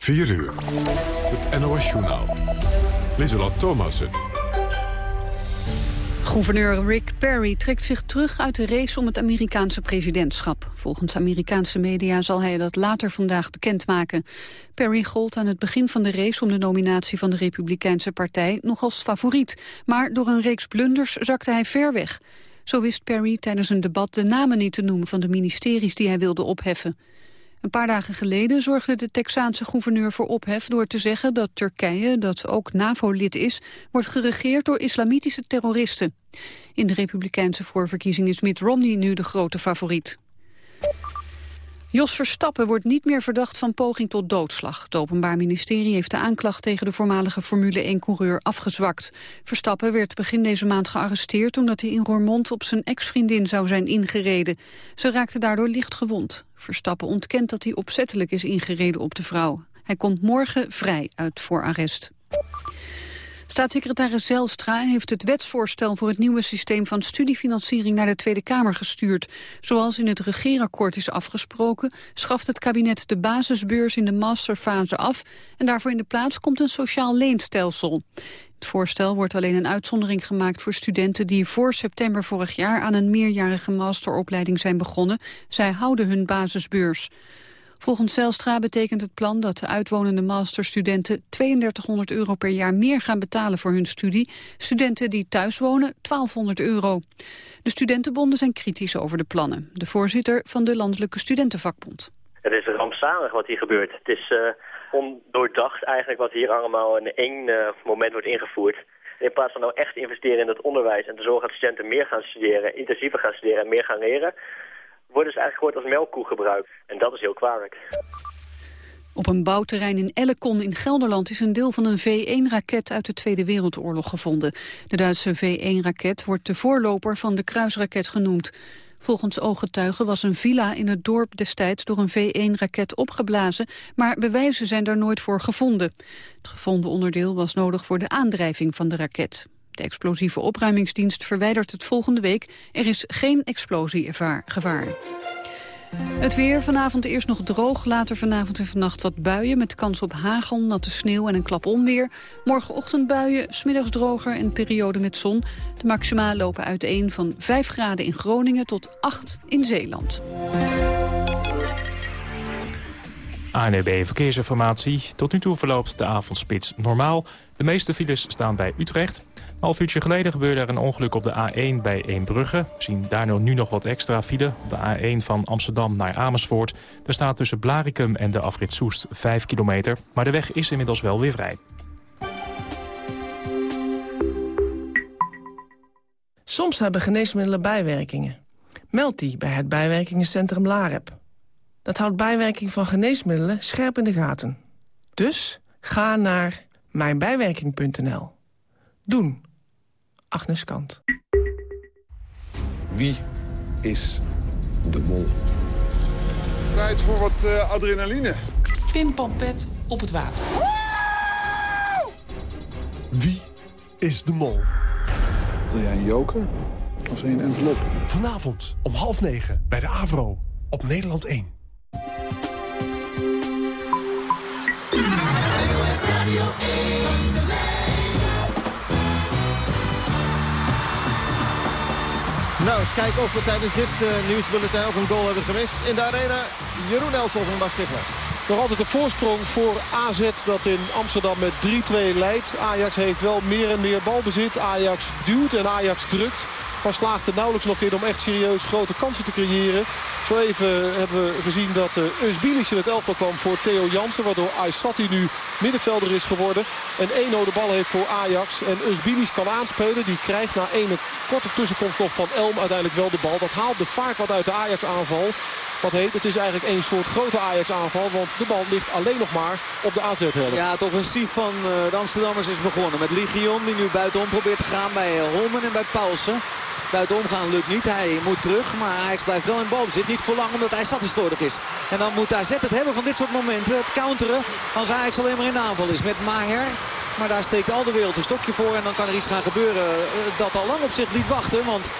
4 uur. Het NOS-journaal. Lieselot Thomassen. Gouverneur Rick Perry trekt zich terug uit de race om het Amerikaanse presidentschap. Volgens Amerikaanse media zal hij dat later vandaag bekendmaken. Perry gold aan het begin van de race om de nominatie van de Republikeinse partij nog als favoriet. Maar door een reeks blunders zakte hij ver weg. Zo wist Perry tijdens een debat de namen niet te noemen van de ministeries die hij wilde opheffen. Een paar dagen geleden zorgde de Texaanse gouverneur voor ophef door te zeggen dat Turkije, dat ook NAVO-lid is, wordt geregeerd door islamitische terroristen. In de republikeinse voorverkiezing is Mitt Romney nu de grote favoriet. Jos Verstappen wordt niet meer verdacht van poging tot doodslag. Het Openbaar Ministerie heeft de aanklacht tegen de voormalige Formule 1-coureur afgezwakt. Verstappen werd begin deze maand gearresteerd omdat hij in Roermond op zijn ex-vriendin zou zijn ingereden. Ze raakte daardoor licht gewond. Verstappen ontkent dat hij opzettelijk is ingereden op de vrouw. Hij komt morgen vrij uit voorarrest. Staatssecretaris Zelstra heeft het wetsvoorstel voor het nieuwe systeem van studiefinanciering naar de Tweede Kamer gestuurd. Zoals in het regeerakkoord is afgesproken, schaft het kabinet de basisbeurs in de masterfase af en daarvoor in de plaats komt een sociaal leenstelsel. Het voorstel wordt alleen een uitzondering gemaakt voor studenten die voor september vorig jaar aan een meerjarige masteropleiding zijn begonnen. Zij houden hun basisbeurs. Volgens Zelstra betekent het plan dat de uitwonende masterstudenten 3200 euro per jaar meer gaan betalen voor hun studie. Studenten die thuis wonen 1200 euro. De studentenbonden zijn kritisch over de plannen. De voorzitter van de Landelijke Studentenvakbond. Het is rampzalig wat hier gebeurt. Het is uh, ondoordacht eigenlijk wat hier allemaal in één uh, moment wordt ingevoerd. In plaats van nou echt investeren in het onderwijs en te zorgen dat studenten meer gaan studeren, intensiever gaan studeren en meer gaan leren, worden ze eigenlijk gewoon als melkkoe gebruikt. En dat is heel kwalijk. Op een bouwterrein in Ellekon in Gelderland is een deel van een V-1-raket uit de Tweede Wereldoorlog gevonden. De Duitse V-1-raket wordt de voorloper van de kruisraket genoemd. Volgens ooggetuigen was een villa in het dorp destijds door een V-1-raket opgeblazen, maar bewijzen zijn daar nooit voor gevonden. Het gevonden onderdeel was nodig voor de aandrijving van de raket. De explosieve opruimingsdienst verwijdert het volgende week. Er is geen explosiegevaar. Het weer vanavond eerst nog droog, later vanavond en vannacht wat buien... met kans op hagel, natte sneeuw en een klap onweer. Morgenochtend buien, smiddags droger en periode met zon. De maxima lopen uiteen van 5 graden in Groningen tot 8 in Zeeland. ANEB Verkeersinformatie. Tot nu toe verloopt de avondspits normaal. De meeste files staan bij Utrecht. Half uurtje geleden gebeurde er een ongeluk op de A1 bij Eembrugge. We zien daar nu nog wat extra file. Op de A1 van Amsterdam naar Amersfoort. Er staat tussen Blarikum en de afrit Soest 5 kilometer. Maar de weg is inmiddels wel weer vrij. Soms hebben geneesmiddelen bijwerkingen. Meld die bij het bijwerkingencentrum LAREP. Dat houdt bijwerking van geneesmiddelen scherp in de gaten. Dus ga naar mijnbijwerking.nl. Doen. Agnes Kant. Wie is de mol? Tijd voor wat uh, adrenaline. Pim Pampet op het water. Wie is de mol? Wil jij een joker of een envelop? Vanavond om half negen bij de Avro op Nederland 1. Radio 1. Nou, kijken of we tijdens dit uh, nieuwsbulletin ook een goal hebben gemist. In de arena, Jeroen Elsof en Bas Stigler. Nog altijd een voorsprong voor AZ dat in Amsterdam met 3-2 leidt. Ajax heeft wel meer en meer balbezit. Ajax duwt en Ajax drukt. Maar slaagt er nauwelijks nog in om echt serieus grote kansen te creëren. Zo even hebben we gezien dat Usbilis in het elftal kwam voor Theo Jansen. Waardoor Aysati nu middenvelder is geworden. En Eno de bal heeft voor Ajax. En Usbilis kan aanspelen. Die krijgt na een korte tussenkomst nog van Elm uiteindelijk wel de bal. Dat haalt de vaart wat uit de Ajax aanval. Wat heet, het is eigenlijk een soort grote Ajax-aanval. Want de bal ligt alleen nog maar op de AZ-helft. Ja, het offensief van eh, de Amsterdammers is begonnen. Met Ligion die nu buitenom probeert te gaan bij eh, Holmen en bij Paulsen. Buitenom gaan lukt niet. Hij moet terug. Maar Ajax blijft wel in balbezit. Niet voor lang omdat hij statistisch is. En dan moet AZ het hebben van dit soort momenten. Het counteren als Ajax alleen maar in de aanval is. Met Maher. Maar daar steekt al de wereld een stokje voor. En dan kan er iets gaan gebeuren eh, dat al lang op zich liet wachten. Want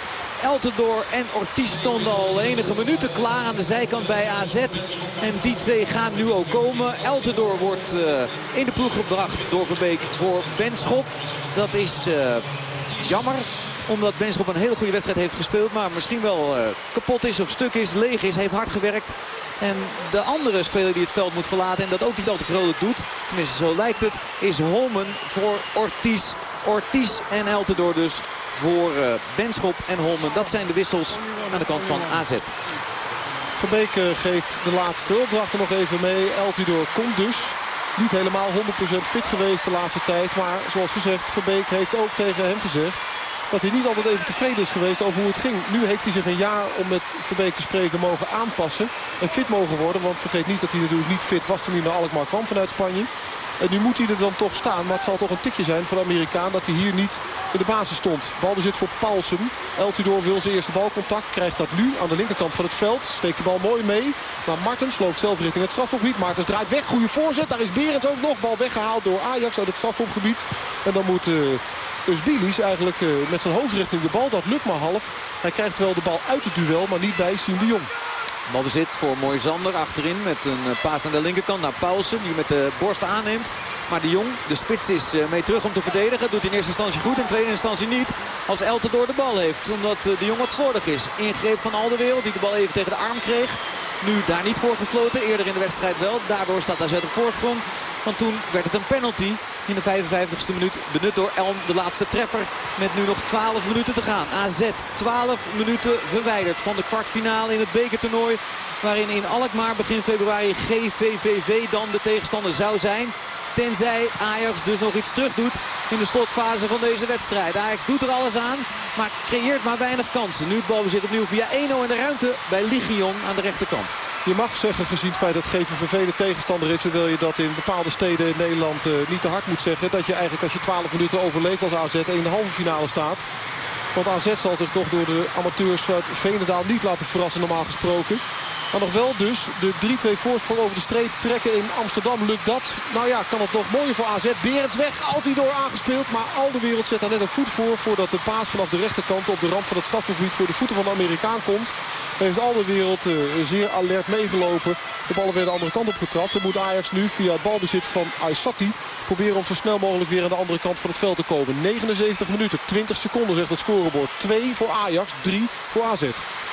Eltendoor en Ortiz stonden al enige minuten klaar aan de zijkant bij AZ. En die twee gaan nu ook komen. Eltendoor wordt in de ploeg gebracht door Verbeek voor Benschop. Dat is jammer omdat Benschop een hele goede wedstrijd heeft gespeeld. Maar misschien wel kapot is of stuk is, leeg is. Heeft hard gewerkt. En de andere speler die het veld moet verlaten en dat ook niet al te vrolijk doet. Tenminste, zo lijkt het. Is Holmen voor Ortiz. Ortiz en Eltendoor dus voor uh, Benschop en Holmen. Dat zijn de wissels aan de kant van AZ. Verbeek uh, geeft de laatste opdrachten nog even mee. Eltidoor komt dus. Niet helemaal 100% fit geweest de laatste tijd. Maar zoals gezegd, Verbeek heeft ook tegen hem gezegd dat hij niet altijd even tevreden is geweest over hoe het ging. Nu heeft hij zich een jaar om met Verbeek te spreken mogen aanpassen. En fit mogen worden. Want vergeet niet dat hij natuurlijk niet fit was toen hij naar Alkmaar kwam vanuit Spanje. En nu moet hij er dan toch staan. Maar het zal toch een tikje zijn voor de Amerikaan dat hij hier niet in de basis stond. Balbezit voor Paulsen. Eltidoor wil zijn eerste balcontact. Krijgt dat nu aan de linkerkant van het veld. Steekt de bal mooi mee. Maar Martens loopt zelf richting het strafhofgebied. Martens draait weg. Goede voorzet. Daar is Berends ook nog. Bal weggehaald door Ajax uit het strafhofgebied. En dan moet... Uh, dus Bilis eigenlijk uh, met zijn hoofd richting de bal. Dat lukt maar half. Hij krijgt wel de bal uit het duel, maar niet bij Siem de Jong. Balbezit voor Moisander achterin met een eh, paas aan de linkerkant naar Paulsen. Die met de borst aanneemt. Maar de Jong, de spits, is eh, mee terug om te verdedigen. Doet in eerste instantie goed, in tweede instantie niet. Als Elten door de bal heeft. Omdat de Jong wat slordig is. Ingreep van Alderwereld die de bal even tegen de arm kreeg. Nu daar niet voor gefloten. Eerder in de wedstrijd wel. Daardoor staat AZ op voorsprong. Want toen werd het een penalty in de 55ste minuut. Benut door Elm de laatste treffer met nu nog 12 minuten te gaan. AZ 12 minuten verwijderd van de kwartfinale in het bekertoernooi. Waarin in Alkmaar begin februari GVVV dan de tegenstander zou zijn. Tenzij Ajax dus nog iets terug doet in de slotfase van deze wedstrijd. Ajax doet er alles aan, maar creëert maar weinig kansen. Nu het balbezit opnieuw via 1-0 in de ruimte bij Ligion aan de rechterkant. Je mag zeggen, gezien het feit dat GVVV de tegenstander is... terwijl je dat in bepaalde steden in Nederland uh, niet te hard moet zeggen... dat je eigenlijk als je 12 minuten overleeft als AZ in de halve finale staat... Want AZ zal zich toch door de amateurs uit Venendaal niet laten verrassen normaal gesproken. Maar nog wel dus de 3-2 voorsprong over de streep trekken in Amsterdam. Lukt dat? Nou ja, kan het nog mooier voor AZ. Berends weg, altijd door aangespeeld. Maar al de wereld zet daar net een voet voor. Voordat de paas vanaf de rechterkant op de rand van het strafgebied voor de voeten van de Amerikaan komt. Heeft al de wereld uh, zeer alert meegelopen. De ballen weer de andere kant op getrapt. Dan moet Ajax nu via het balbezit van Aysati proberen om zo snel mogelijk weer aan de andere kant van het veld te komen. 79 minuten, 20 seconden zegt het scorebord. 2 voor Ajax, 3 voor AZ.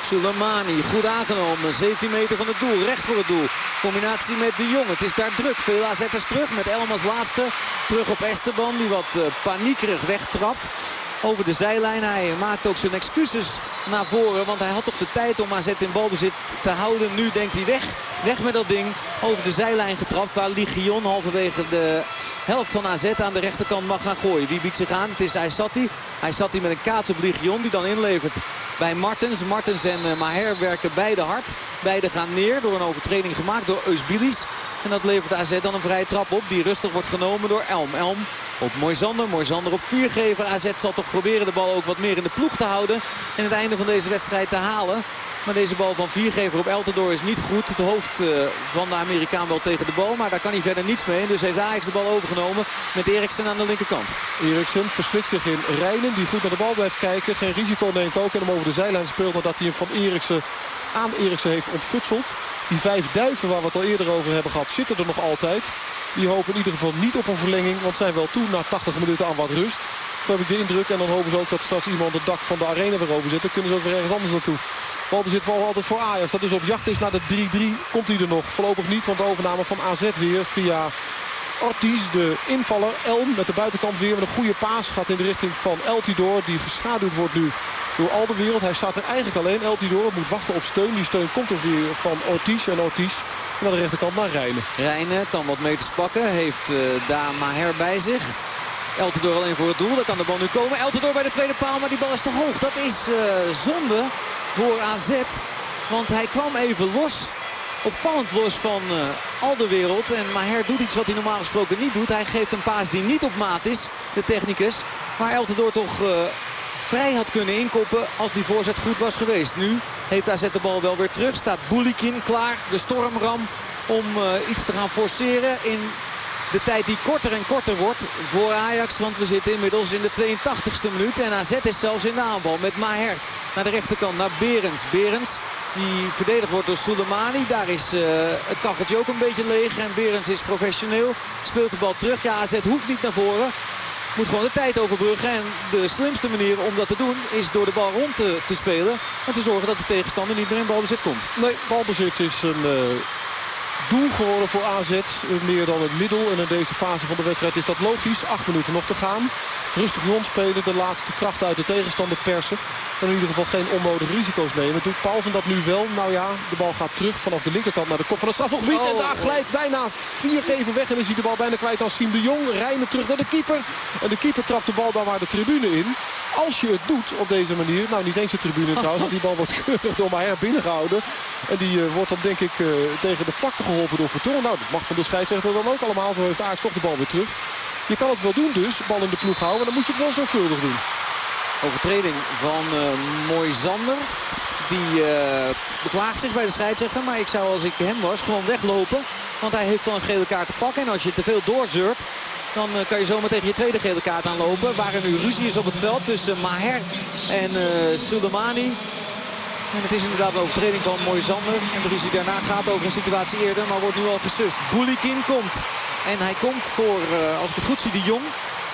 Soleimani, goed aangenomen. 17 meter van het doel, recht voor het doel. Combinatie met de Jong. Het is daar druk. Veel AZ'ers terug met Elm als laatste. Terug op Esteban, die wat uh, paniekerig wegtrapt over de zijlijn. Hij maakt ook zijn excuses naar voren. Want hij had toch de tijd om AZ in balbezit te houden. Nu denkt hij weg. Weg met dat ding. Over de zijlijn getrapt. Waar Ligion halverwege de helft van AZ aan de rechterkant mag gaan gooien. Wie biedt zich aan? Het is Aysati. Aysati met een kaats op Ligion die dan inlevert bij Martens. Martens en uh, Maher werken beide hard. Beide gaan neer door een overtreding gemaakt door Eusbilis. En dat levert AZ dan een vrije trap op die rustig wordt genomen door Elm. Elm op Moisander. Moisander op viergever. AZ zal toch proberen de bal ook wat meer in de ploeg te houden. En het einde van deze wedstrijd te halen. Maar deze bal van viergever op Eltendoor is niet goed. Het hoofd eh, van de Amerikaan wel tegen de bal. Maar daar kan hij verder niets mee. Dus heeft Ajax de bal overgenomen met Eriksen aan de linkerkant. Eriksen verslikt zich in Rijnen. Die goed naar de bal blijft kijken. Geen risico neemt ook. En hem over de zijlijn speelt. Dat hij hem van Eriksen aan Eriksen heeft ontfutseld. Die vijf duiven waar we het al eerder over hebben gehad zitten er nog altijd. Die hopen in ieder geval niet op een verlenging. Want zijn wel toe na 80 minuten aan wat rust. Zo heb ik de indruk. En dan hopen ze ook dat straks iemand het dak van de arena weer open zit. Dan kunnen ze ook weer ergens anders naartoe. Balbezit vooral altijd voor Ajax. Dat dus op jacht is naar de 3-3. Komt hij er nog? Voorlopig niet. Want de overname van AZ weer via Ortiz, de invaller. Elm met de buitenkant weer met een goede paas. Gaat in de richting van Eltidoor. Die geschaduwd wordt nu door al de wereld. Hij staat er eigenlijk alleen. Eltidoor moet wachten op steun. Die steun komt er weer van Ortiz. En Ortiz naar de rechterkant naar Rijnen. Rijnen kan wat meters pakken. Heeft uh, daar Maher bij zich. Eltidoor alleen voor het doel. Daar kan de bal nu komen. Eltidoor bij de tweede paal. Maar die bal is te hoog. Dat is uh, zonde voor AZ. Want hij kwam even los. Opvallend los van uh, al de wereld. En Maher doet iets wat hij normaal gesproken niet doet. Hij geeft een paas die niet op maat is. De technicus. Maar Eltidoor toch uh, vrij had kunnen inkoppen als die voorzet goed was geweest. Nu heeft AZ de bal wel weer terug. Staat Boulikin klaar. De stormram om iets te gaan forceren in De tijd die korter en korter wordt voor Ajax. Want we zitten inmiddels in de 82e minuut. En AZ is zelfs in de aanval met Maher. Naar de rechterkant, naar Berens. Berens die verdedigd wordt door Soleimani. Daar is uh, het kacheltje ook een beetje leeg. En Berens is professioneel. Speelt de bal terug. Ja, AZ hoeft niet naar voren. Moet gewoon de tijd overbruggen. En de slimste manier om dat te doen is door de bal rond te, te spelen. En te zorgen dat de tegenstander niet meer in balbezit komt. Nee, balbezit is een... Uh doel geworden voor AZ. Meer dan het middel. En in deze fase van de wedstrijd is dat logisch. Acht minuten nog te gaan. Rustig rondspelen. De laatste kracht uit de tegenstander persen. En in ieder geval geen onnodige risico's nemen. Doet Paulsen dat nu wel? Nou ja, de bal gaat terug vanaf de linkerkant naar de kop van het strafgebied. Oh, en daar glijdt bijna vier geven weg. En dan ziet de bal bijna kwijt aan Siem de Jong. Rijnen terug naar de keeper. En de keeper trapt de bal dan maar de tribune in. Als je het doet op deze manier. Nou, niet eens de tribune trouwens. Want die bal wordt keurig door Maher binnengehouden. En die uh, wordt dan denk ik uh, tegen de vlakte geholpen door Vertongen. Nou, dat mag van de scheidsrechter dan ook allemaal. Zo heeft Ajax toch de bal weer terug. Je kan het wel doen dus, bal in de ploeg houden. Maar dan moet je het wel zorgvuldig doen. Overtreding van uh, Moisander. Die uh, beklaagt zich bij de scheidsrechter. Maar ik zou als ik hem was gewoon weglopen. Want hij heeft dan een gele kaart te pakken. En als je te veel doorzeurt. Dan uh, kan je zomaar tegen je tweede gele kaart aanlopen. Waar er nu ruzie is op het veld tussen Maher en uh, Soleimani. En het is inderdaad een overtreding van Moisander. En de ruzie daarna gaat over een situatie eerder. Maar wordt nu al gesust. Boulikin komt. En hij komt voor, als ik het goed zie, de Jong.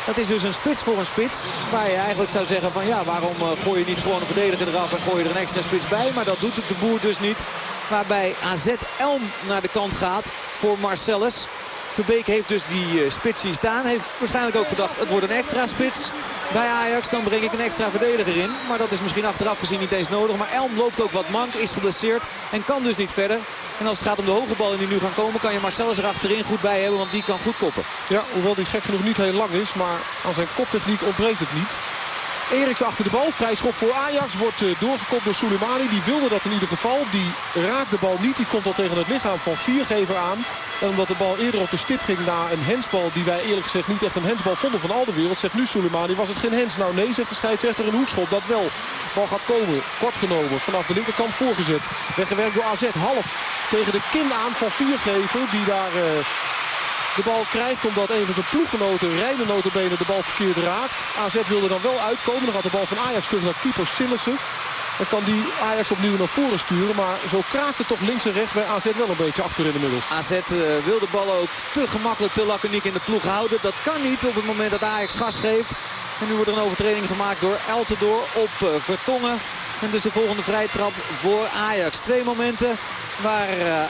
Dat is dus een spits voor een spits. Waar je eigenlijk zou zeggen van ja, waarom uh, gooi je niet gewoon een verdediger eraf en gooi je er een extra spits bij. Maar dat doet de boer dus niet. Waarbij AZ Elm naar de kant gaat voor Marcellus. Verbeek heeft dus die uh, spits hier staan. Heeft waarschijnlijk ook gedacht, het wordt een extra spits bij Ajax. Dan breng ik een extra verdediger in. Maar dat is misschien achteraf gezien niet eens nodig. Maar Elm loopt ook wat mank, is geblesseerd en kan dus niet verder. En als het gaat om de hoge ballen die nu gaan komen... kan je Marcellus er achterin goed bij hebben, want die kan goed koppen. Ja, hoewel die gek genoeg niet heel lang is. Maar aan zijn koptechniek ontbreekt het niet. Eriks achter de bal. Vrij schop voor Ajax. Wordt uh, doorgekopt door Soleimani. Die wilde dat in ieder geval. Die raakt de bal niet. Die komt al tegen het lichaam van Viergever aan. En omdat de bal eerder op de stip ging na een hensbal... die wij eerlijk gezegd niet echt een hensbal vonden van al de wereld... zegt nu Soleimani, was het geen hens? Nou nee, zegt de scheidsrechter een hoekschop. Dat wel. Bal gaat komen. Kort genomen. Vanaf de linkerkant voorgezet. Weggewerkt door AZ. Half tegen de kin aan van Viergever. Die daar... Uh, de bal krijgt omdat een van zijn ploeggenoten, Rijnen notabene, de bal verkeerd raakt. AZ wilde dan wel uitkomen. Dan gaat de bal van Ajax terug naar keeper Sillessen. Dan kan die Ajax opnieuw naar voren sturen. Maar zo kraakt het toch links en rechts bij AZ wel een beetje achterin inmiddels. AZ uh, wil de bal ook te gemakkelijk, te laconiek in de ploeg houden. Dat kan niet op het moment dat Ajax gas geeft. En nu wordt er een overtreding gemaakt door Eltendoor op uh, Vertongen. En dus de volgende vrijtrap voor Ajax. Twee momenten waar uh,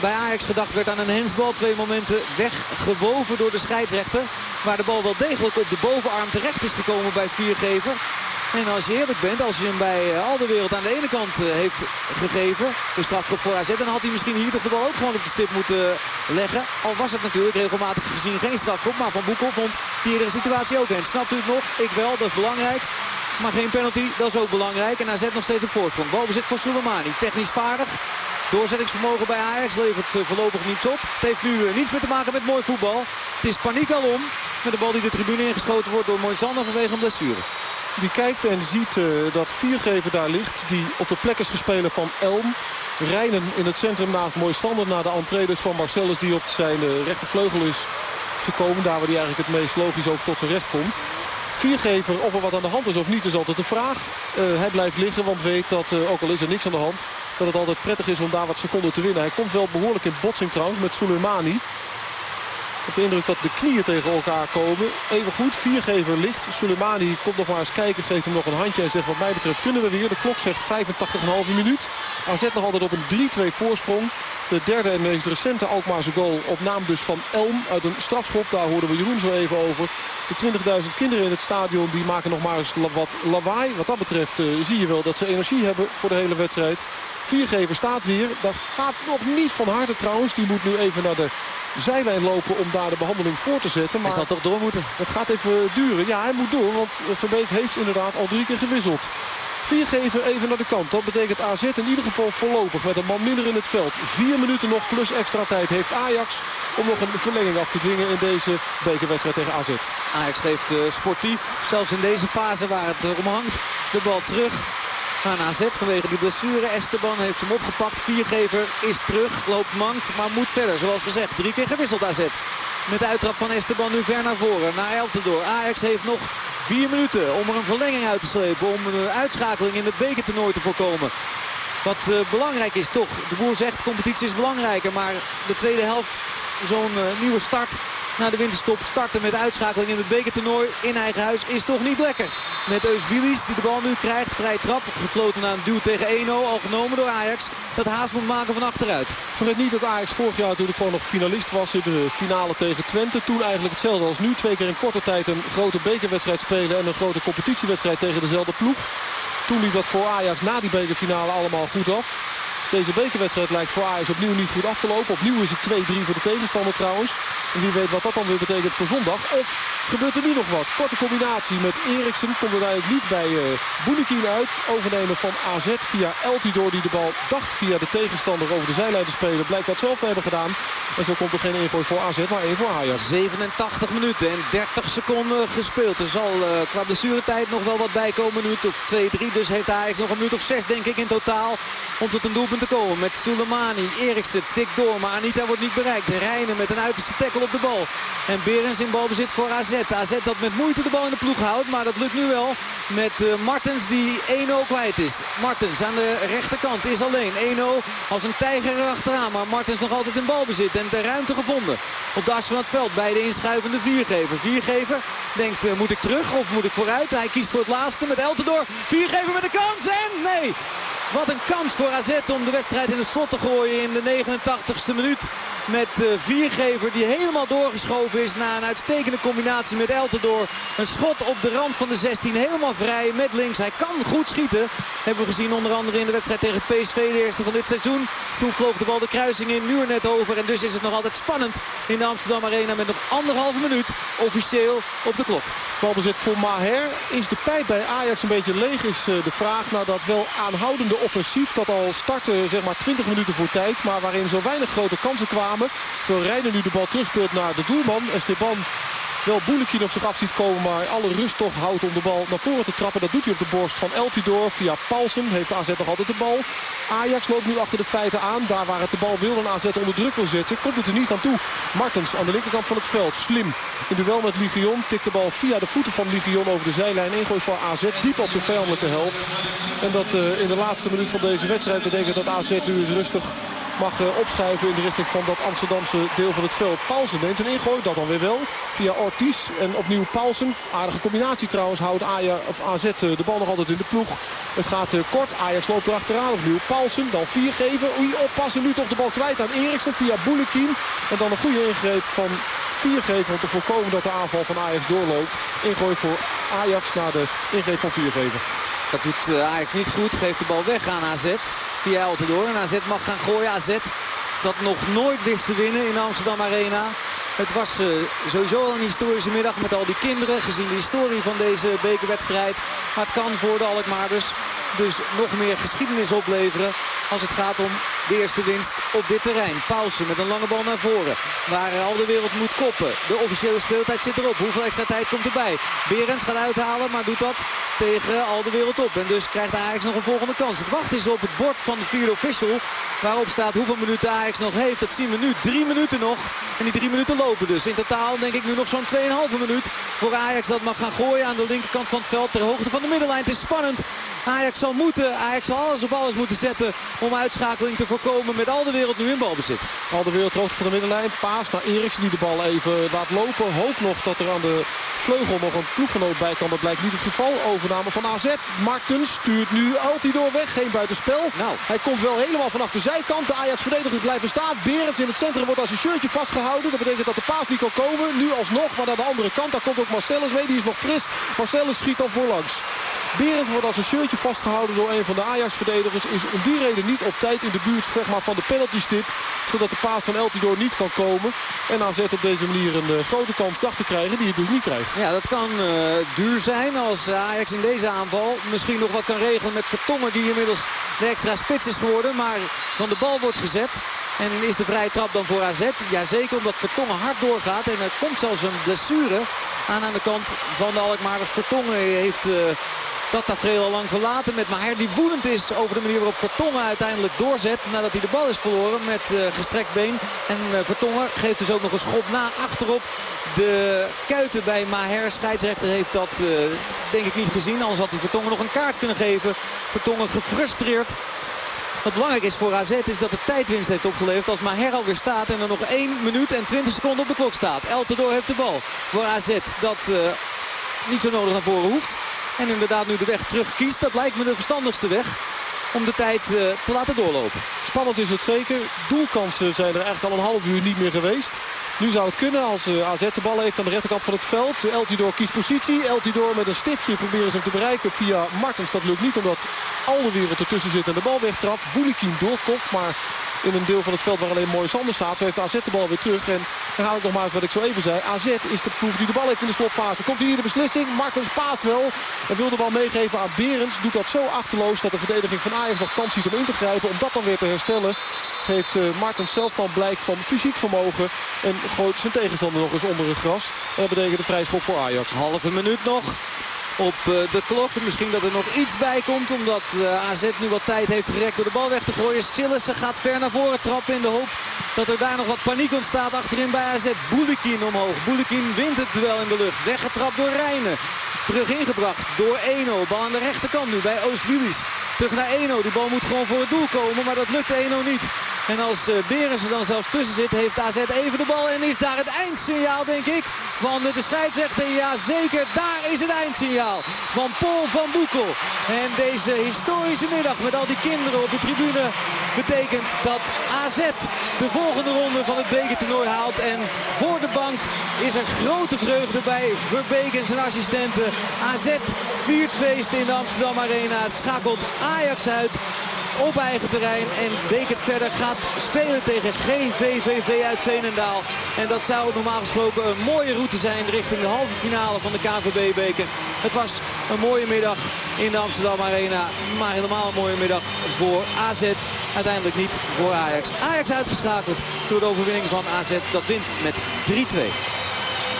bij Ajax gedacht werd aan een hensbal. Twee momenten weggewoven door de scheidsrechter. Waar de bal wel degelijk op de bovenarm terecht is gekomen bij Viergever. En als je eerlijk bent, als je hem bij eh, al de wereld aan de ene kant eh, heeft gegeven, de strafschop voor AZ, dan had hij misschien hier toch de bal ook gewoon op de stip moeten leggen. Al was het natuurlijk regelmatig gezien geen strafschop, maar Van Boekel vond die eerdere situatie ook. En snapt u het nog? Ik wel, dat is belangrijk. Maar geen penalty, dat is ook belangrijk. En AZ nog steeds op voorsprong. Balbezit voor Soleimani. Technisch vaardig. Doorzettingsvermogen bij Ajax levert uh, voorlopig niets op. Het heeft nu uh, niets meer te maken met mooi voetbal. Het is paniek alom met de bal die de tribune ingeschoten wordt door Moisander vanwege een blessure. Die kijkt en ziet uh, dat Viergever daar ligt. Die op de plek is gespeeld van Elm. Rijnen in het centrum naast Moisander naar de entree dus van Marcellus die op zijn rechtervleugel is gekomen. Daar waar hij eigenlijk het meest logisch ook tot zijn recht komt. Viergever, of er wat aan de hand is of niet, is altijd de vraag. Uh, hij blijft liggen, want weet dat, uh, ook al is er niks aan de hand... dat het altijd prettig is om daar wat seconden te winnen. Hij komt wel behoorlijk in botsing trouwens met Soleimani. Heb de indruk dat de knieën tegen elkaar komen. Even goed, viergever ligt. Soleimani komt nog maar eens kijken, geeft hem nog een handje en zegt wat mij betreft kunnen we weer. De klok zegt 85,5 minuut. AZ nog altijd op een 3-2 voorsprong. De derde en meest recente Alkmaarse goal op naam dus van Elm uit een strafschop. Daar hoorden we Jeroen zo even over. De 20.000 kinderen in het stadion die maken nog maar eens wat lawaai. Wat dat betreft uh, zie je wel dat ze energie hebben voor de hele wedstrijd. Viergever staat weer. Dat gaat nog niet van harte trouwens. Die moet nu even naar de zijlijn lopen om daar de behandeling voor te zetten. Maar hij zal toch door moeten? Het gaat even duren. Ja, hij moet door, want Verbeek heeft inderdaad al drie keer gewisseld. Viergever even naar de kant. Dat betekent AZ in ieder geval voorlopig met een man minder in het veld. Vier minuten nog plus extra tijd heeft Ajax om nog een verlenging af te dwingen in deze bekerwedstrijd tegen AZ. Ajax geeft uh, sportief, zelfs in deze fase waar het erom hangt, de bal terug aan AZ vanwege die blessure. Esteban heeft hem opgepakt. Viergever is terug, loopt mank, maar moet verder. Zoals gezegd, drie keer gewisseld AZ. Met de uittrap van Esteban nu ver naar voren. Naar Eltendoor. Ajax heeft nog vier minuten om er een verlenging uit te slepen. Om een uitschakeling in het bekertoernooi te voorkomen. Wat uh, belangrijk is toch. De boer zegt competitie is belangrijker. Maar de tweede helft zo'n uh, nieuwe start na de winterstop starten met uitschakeling in het bekertoernooi in eigen huis is toch niet lekker. Met Eusbilis die de bal nu krijgt. Vrij trap. Gefloten naar een duw tegen 1-0. Al genomen door Ajax. Dat haast moet maken van achteruit. Vergeet niet dat Ajax vorig jaar natuurlijk gewoon nog finalist was in de finale tegen Twente. Toen eigenlijk hetzelfde als nu. Twee keer in korte tijd een grote bekerwedstrijd spelen en een grote competitiewedstrijd tegen dezelfde ploeg. Toen liep dat voor Ajax na die bekerfinale allemaal goed af. Deze bekerwedstrijd lijkt voor Ajax opnieuw niet goed af te lopen. Opnieuw is het 2-3 voor de tegenstander trouwens. En wie weet wat dat dan weer betekent voor zondag. Of gebeurt er nu nog wat? Korte combinatie met Eriksen. Komt er eigenlijk niet bij uh, uit. Overnemen van AZ via Eltidoor die de bal dacht via de tegenstander over de zijlijn te spelen. Blijkt dat zelf te hebben gedaan. En zo komt er geen ingooi voor AZ, maar één voor Ajax. 87 minuten en 30 seconden gespeeld. Er zal uh, qua blessuretijd nog wel wat bijkomen. Een minuut of 2-3. Dus heeft Ajax nog een minuut of 6 denk ik in totaal. Om tot een doelpunt te komen met Soleimani. Eriksen tikt door, maar Anita wordt niet bereikt. Rijnen met een uiterste tackle op de bal. En Berens in balbezit voor AZ. AZ dat met moeite de bal in de ploeg houdt, maar dat lukt nu wel. Met uh, Martens die 1-0 kwijt is. Martens aan de rechterkant is alleen 1-0 als een tijger erachteraan. Maar Martens nog altijd in balbezit en de ruimte gevonden. Op de as van het veld bij de inschuivende viergever. Viergever denkt, uh, moet ik terug of moet ik vooruit? Hij kiest voor het laatste met Eltendoor. Viergever met de kans en nee! Wat een kans voor AZ om de wedstrijd in het slot te gooien in de 89ste minuut. Met uh, Viergever die helemaal doorgeschoven is na een uitstekende combinatie met Eltendoor. Een schot op de rand van de 16, helemaal vrij met links. Hij kan goed schieten. Hebben we gezien onder andere in de wedstrijd tegen PSV, de eerste van dit seizoen. Toen vloog de bal de kruising in, nu er net over. En dus is het nog altijd spannend in de Amsterdam Arena met nog anderhalve minuut officieel op de klok. Balbezit voor Maher. Is de pijp bij Ajax een beetje leeg is uh, de vraag. Nadat wel aanhoudende offensief dat al startte zeg maar 20 minuten voor tijd. Maar waarin zo weinig grote kansen kwamen. Terwijl Reiner nu de bal terugspeelt naar de doelman. Esteban wel Boulekin op zich af ziet komen. Maar alle rust toch houdt om de bal naar voren te trappen. Dat doet hij op de borst van Eltidoor. Via Paulsen heeft AZ nog altijd de bal. Ajax loopt nu achter de feiten aan. Daar waar het de bal wil en AZ onder druk wil zetten. Komt het er niet aan toe. Martens aan de linkerkant van het veld. Slim. In duel met Ligion. Tikt de bal via de voeten van Ligion over de zijlijn. Ingooi voor AZ. Diep op de vijandelijke helft. En dat uh, in de laatste minuut van deze wedstrijd betekent dat AZ nu eens rustig mag uh, opschuiven in de richting van dat Amsterdamse deel van het veld. Paulsen neemt een ingooi, dat dan weer wel. Via Ortiz en opnieuw Paulsen. Aardige combinatie trouwens, houdt Aja, of AZ uh, de bal nog altijd in de ploeg. Het gaat uh, kort, Ajax loopt erachteraan opnieuw. Paulsen, dan vier geven. Oei, oppassen, nu toch de bal kwijt aan Eriksen via Boulekin. En dan een goede ingreep van Viergever om te voorkomen dat de aanval van Ajax doorloopt. Ingooi voor Ajax naar de ingreep van Viergever. Dat doet Ajax niet goed, geeft de bal weg aan AZ via. En AZ mag gaan gooien. AZ dat nog nooit wist te winnen in Amsterdam Arena. Het was uh, sowieso een historische middag met al die kinderen. Gezien de historie van deze bekerwedstrijd. Maar het kan voor de Alkmaarders dus nog meer geschiedenis opleveren. Als het gaat om de eerste winst op dit terrein. Paulsen met een lange bal naar voren. Waar al de wereld moet koppen. De officiële speeltijd zit erop. Hoeveel extra tijd komt erbij? Berends gaat uithalen, maar doet dat tegen al de wereld op. En dus krijgt Ajax nog een volgende kans. Het wacht is op het bord van de vierde official. Waarop staat hoeveel minuten Ajax nog heeft. Dat zien we nu. Drie minuten nog. En die drie minuten lopen dus. In totaal denk ik nu nog zo'n 2,5 minuut voor Ajax. Dat mag gaan gooien aan de linkerkant van het veld. Ter hoogte van de middenlijn. Het is spannend. Ajax zal moeten. Ajax zal alles op alles moeten zetten om uitschakeling te voorkomen met al de wereld nu in balbezit. Al de wereld hoogte van de middenlijn. Paas naar Eriksen die de bal even laat lopen. Hoop nog dat er aan de vleugel nog een ploeggenoot bij kan. Dat blijkt niet het geval. Overname van AZ. Martens stuurt nu Altidoor weg. Geen buitenspel. Nou. Hij komt wel helemaal vanaf de zijkant. De Ajax-verdedigers blijven staan. Berends in het centrum wordt als een shirtje vastgehouden. Dat betekent dat de paas niet kan komen. Nu alsnog, maar naar de andere kant. Daar komt ook Marcellus mee. Die is nog fris. Marcellus schiet dan voorlangs. Berends wordt als een shirtje vastgehouden door een van de Ajax-verdedigers. Is om die reden niet op tijd in de buurt zeg maar, van de penaltystip. Zodat de paas van Eltidoor niet kan komen. En AZ op deze manier een uh, grote kans dacht te krijgen die het dus niet krijgt. Ja, dat kan uh, duur zijn als Ajax in deze aanval misschien nog wat kan regelen met Vertongen. Die inmiddels de extra spits is geworden. Maar van de bal wordt gezet. En is de vrije trap dan voor AZ? Jazeker, omdat Vertongen hard doorgaat. En er komt zelfs een blessure aan aan de kant van de Alkmaarders. Vertongen heeft... dat tafereel al lang verlaten met Maher die woedend is over de manier waarop Vertongen uiteindelijk doorzet. Nadat hij de bal is verloren met uh, gestrekt been. En uh, Vertongen geeft dus ook nog een schop na achterop. De kuiten bij Maher, scheidsrechter, heeft dat uh, denk ik niet gezien. Anders had hij Vertongen nog een kaart kunnen geven. Vertongen gefrustreerd. Wat belangrijk is voor AZ is dat het tijdwinst heeft opgeleverd als Maher alweer staat. En er nog 1 minuut en 20 seconden op de klok staat. Eltendoor heeft de bal voor AZ dat niet zo nodig naar voren hoeft. En inderdaad nu de weg terug kiest. Dat lijkt me de verstandigste weg om de tijd uh, te laten doorlopen. Spannend is het zeker. Doelkansen zijn er eigenlijk al een half uur niet meer geweest. Nu zou het kunnen als uh, AZ de bal heeft aan de rechterkant van het veld. Eltidoor kiest positie. Eltidoor met een stiftje proberen ze hem te bereiken via Martens. Dat lukt niet omdat al de wereld ertussen zit en de bal wegtrapt. Boulikin doorkomt, maar in een deel van het veld waar alleen mooi Sander staat. Zo heeft AZ de bal weer terug. En dan haal ik nogmaals wat ik zo even zei. AZ is de ploeg die de bal heeft in de slotfase. Komt hier de beslissing. Martens paast wel. En wil de bal meegeven aan Berends. Doet dat zo achterloos dat de verdediging van Ajax nog kans ziet om in te grijpen. Om dat dan weer te herstellen. Geeft uh, Martens zelf dan blijk van fysiek vermogen. En gooit zijn tegenstander nog eens onder het gras. En dat betekent de vrijschop voor Ajax. Halve minuut nog op de klok. Misschien dat er nog iets bij komt. Omdat AZ nu wat tijd heeft gerekt door de bal weg te gooien. Sillissen gaat ver naar voren trappen in de hoop dat er daar nog wat paniek ontstaat achterin bij AZ. Boulikin omhoog. Boulikin wint het duel in de lucht. Weggetrapt door Rijnen. Terug ingebracht door Eno. Bal aan de rechterkant nu bij Oostbilis. Terug naar Eno. Die bal moet gewoon voor het doel komen. Maar dat lukt Eno niet. En als uh, Berens er dan zelfs tussen zit, heeft AZ even de bal. En is daar het eindsignaal, denk ik, van de scheidsrechter. Ja, zeker, daar is het eindsignaal van Paul van Boekel. En deze historische middag met al die kinderen op de tribune betekent dat AZ de volgende ronde van het bekertoernooi haalt. En voor de bank is er grote vreugde bij Verbeek en zijn assistenten. AZ viert feest in de Amsterdam Arena. Het schakelt Ajax uit op eigen terrein. En Beekert verder gaat spelen tegen GVVV uit Veenendaal. En dat zou normaal gesproken een mooie route zijn richting de halve finale van de KVB-beker. Het was een mooie middag in de Amsterdam Arena. Maar helemaal een mooie middag voor AZ. Uiteindelijk niet voor Ajax. Ajax uitgeschakeld door de overwinning van AZ. Dat wint met 3-2.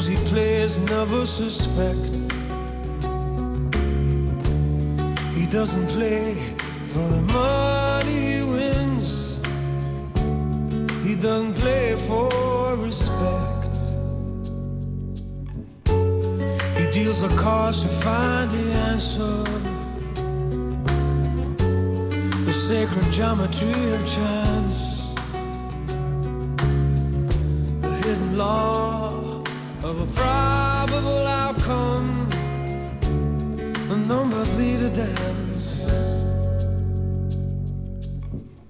Those he plays never suspect. He doesn't play for the money he wins. He doesn't play for respect. He deals the cards to find the answer the sacred geometry of chance, the hidden law of a probable outcome. The numbers lead a dance.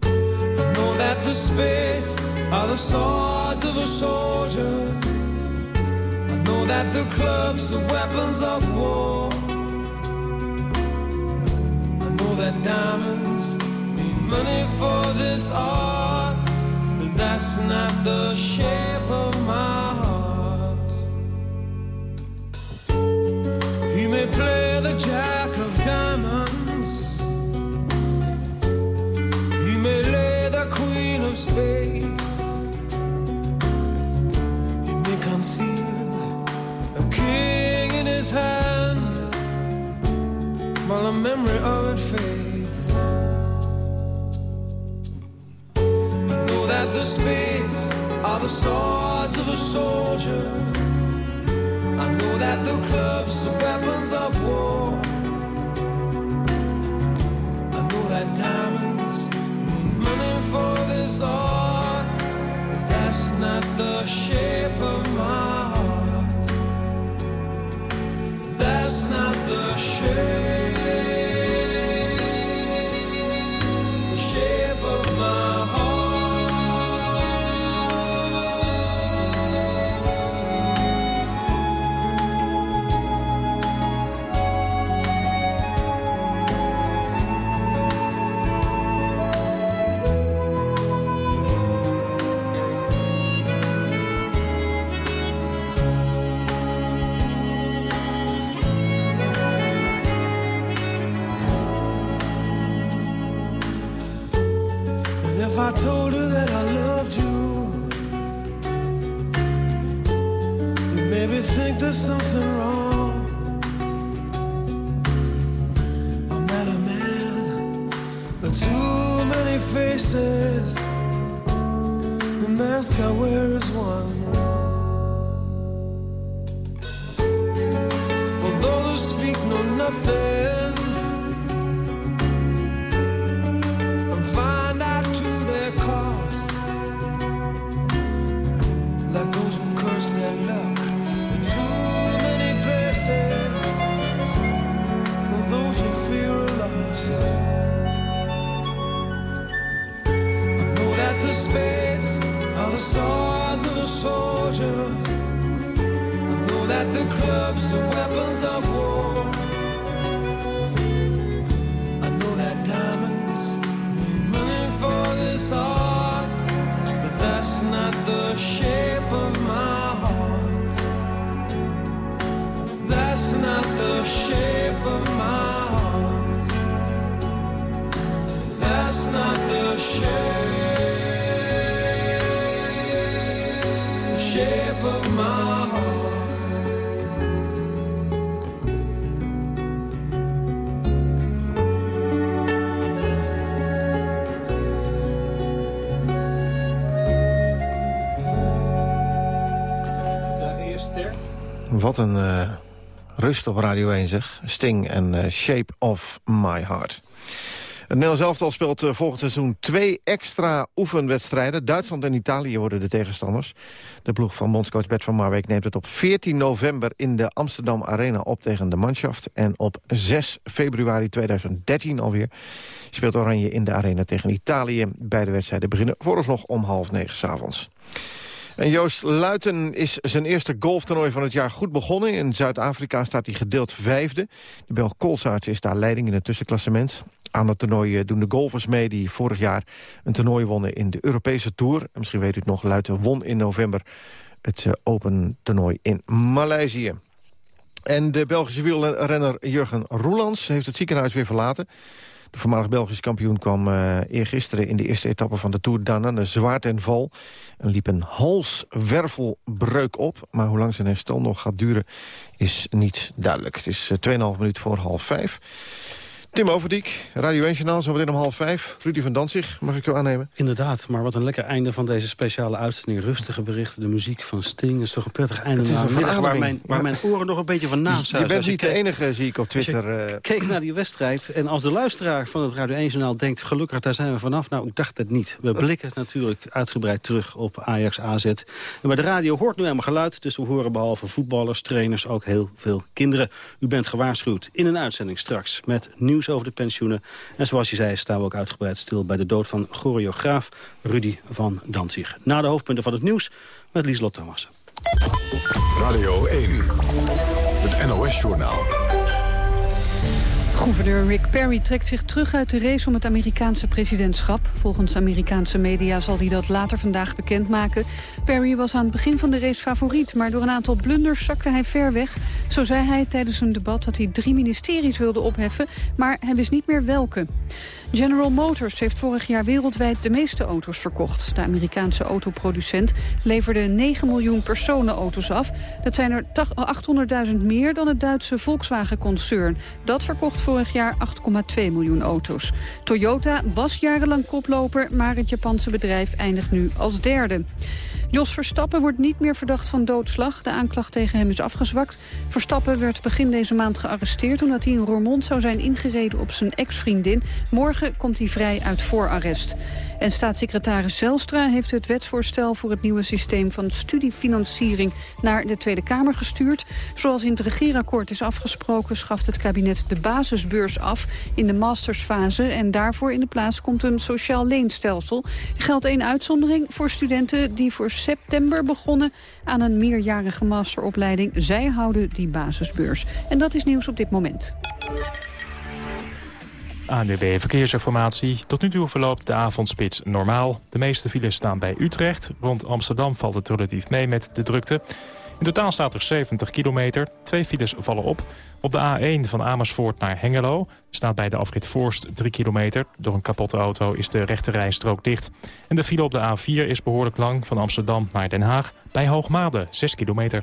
I know that the spades are the swords of a soldier. I know that the clubs are weapons of war. I know that diamonds mean money for this art, but that's not the shape of my play the jack of diamonds, he may lay the queen of spades, he may conceal a king in his hand while the memory of it fades. I know that the spades are the swords of a soldier. That the clubs are weapons of war. I know that diamonds mean money for this art, but that's not the shape of my heart. That's not the shape. Wat een eh, rust op Radio 1, zeg. Sting en eh, Shape of My Heart. Het Nederlands elftal speelt eh, volgend seizoen twee extra oefenwedstrijden. Duitsland en Italië worden de tegenstanders. De ploeg van bondscoach Bert van Marwijk neemt het op 14 november... in de Amsterdam Arena op tegen de Mannschaft. En op 6 februari 2013 alweer speelt Oranje in de Arena tegen Italië. Beide wedstrijden beginnen vooralsnog om half negen s'avonds. En Joost Luiten is zijn eerste golftoernooi van het jaar goed begonnen. In Zuid-Afrika staat hij gedeeld vijfde. De Belg Kolsaerts is daar leiding in het tussenklassement. Aan het toernooi eh, doen de golfers mee die vorig jaar een toernooi wonnen in de Europese Tour. En misschien weet u het nog, Luiten won in november het eh, Open toernooi in Maleisië. En de Belgische wielrenner Jurgen Roelands heeft het ziekenhuis weer verlaten. De voormalig Belgische kampioen kwam uh, eergisteren in de eerste etappe van de Tour d'Anne zwaar ten val en liep een halswervelbreuk op. Maar hoe lang zijn herstel nog gaat duren is niet duidelijk. Het is uh, 2,5 minuut voor half vijf. Tim Overdiek, Radio 1 Journaal, zo meteen om half vijf. Rudy van Danzig, mag ik u aannemen? Inderdaad, maar wat een lekker einde van deze speciale uitzending. Rustige berichten, de muziek van Sting. Het is toch een prettig einde na een middag waar mijn, waar mijn oren nog een beetje van naast Je bent niet de enige, zie ik op Twitter. Uh... keek naar die wedstrijd en als de luisteraar van het Radio 1 Journaal denkt... gelukkig, daar zijn we vanaf. Nou, ik dacht het niet. We blikken natuurlijk uitgebreid terug op Ajax AZ. En bij de radio hoort nu helemaal geluid, dus we horen behalve voetballers, trainers... ook heel veel kinderen. U bent gewaarschuwd in een uitzending straks met nieuws over de pensioenen. En zoals je zei staan we ook uitgebreid stil bij de dood van choreograaf Rudy van Danzig. Na de hoofdpunten van het nieuws met Lieslot Thomassen. Radio 1, het NOS-journaal. Gouverneur Rick Perry trekt zich terug uit de race om het Amerikaanse presidentschap. Volgens Amerikaanse media zal hij dat later vandaag bekendmaken. Perry was aan het begin van de race favoriet, maar door een aantal blunders zakte hij ver weg. Zo zei hij tijdens een debat dat hij drie ministeries wilde opheffen, maar hij wist niet meer welke. General Motors heeft vorig jaar wereldwijd de meeste auto's verkocht. De Amerikaanse autoproducent leverde 9 miljoen personenauto's af. Dat zijn er 800.000 meer dan het Duitse Volkswagen-concern. Dat verkocht vorig jaar 8,2 miljoen auto's. Toyota was jarenlang koploper, maar het Japanse bedrijf eindigt nu als derde. Jos Verstappen wordt niet meer verdacht van doodslag. De aanklacht tegen hem is afgezwakt. Verstappen werd begin deze maand gearresteerd... omdat hij in Roermond zou zijn ingereden op zijn ex-vriendin. Morgen komt hij vrij uit voorarrest. En staatssecretaris Zelstra heeft het wetsvoorstel voor het nieuwe systeem van studiefinanciering naar de Tweede Kamer gestuurd. Zoals in het regeerakkoord is afgesproken schaft het kabinet de basisbeurs af in de mastersfase. En daarvoor in de plaats komt een sociaal leenstelsel. Er geldt één uitzondering voor studenten die voor september begonnen aan een meerjarige masteropleiding. Zij houden die basisbeurs. En dat is nieuws op dit moment. ANWB Verkeersinformatie. Tot nu toe verloopt de avondspits normaal. De meeste files staan bij Utrecht. Rond Amsterdam valt het relatief mee met de drukte. In totaal staat er 70 kilometer. Twee files vallen op. Op de A1 van Amersfoort naar Hengelo staat bij de afrit Voorst 3 kilometer. Door een kapotte auto is de rechte rijstrook dicht. En de file op de A4 is behoorlijk lang van Amsterdam naar Den Haag. Bij Hoogmade 6 kilometer.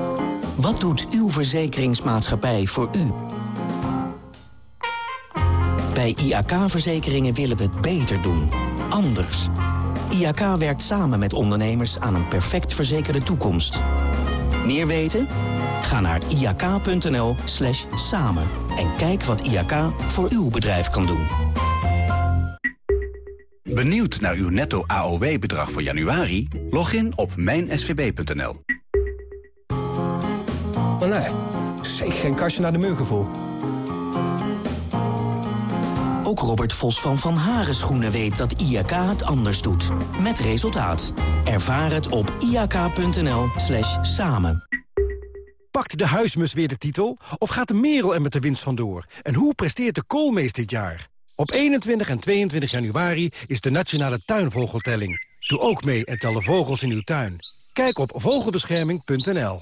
Wat doet uw verzekeringsmaatschappij voor u? Bij IAK-verzekeringen willen we het beter doen. Anders. IAK werkt samen met ondernemers aan een perfect verzekerde toekomst. Meer weten? Ga naar iak.nl slash samen en kijk wat IAK voor uw bedrijf kan doen. Benieuwd naar uw netto AOW-bedrag voor januari? Log in op mijnsvb.nl. Maar nee, zeker geen kastje naar de muur gevoel. Ook Robert Vos van Van Haren Schoenen weet dat IAK het anders doet. Met resultaat. Ervaar het op iak.nl slash samen. Pakt de huismus weer de titel? Of gaat de merel er met de winst vandoor? En hoe presteert de koolmees dit jaar? Op 21 en 22 januari is de Nationale Tuinvogeltelling. Doe ook mee en tel de vogels in uw tuin. Kijk op vogelbescherming.nl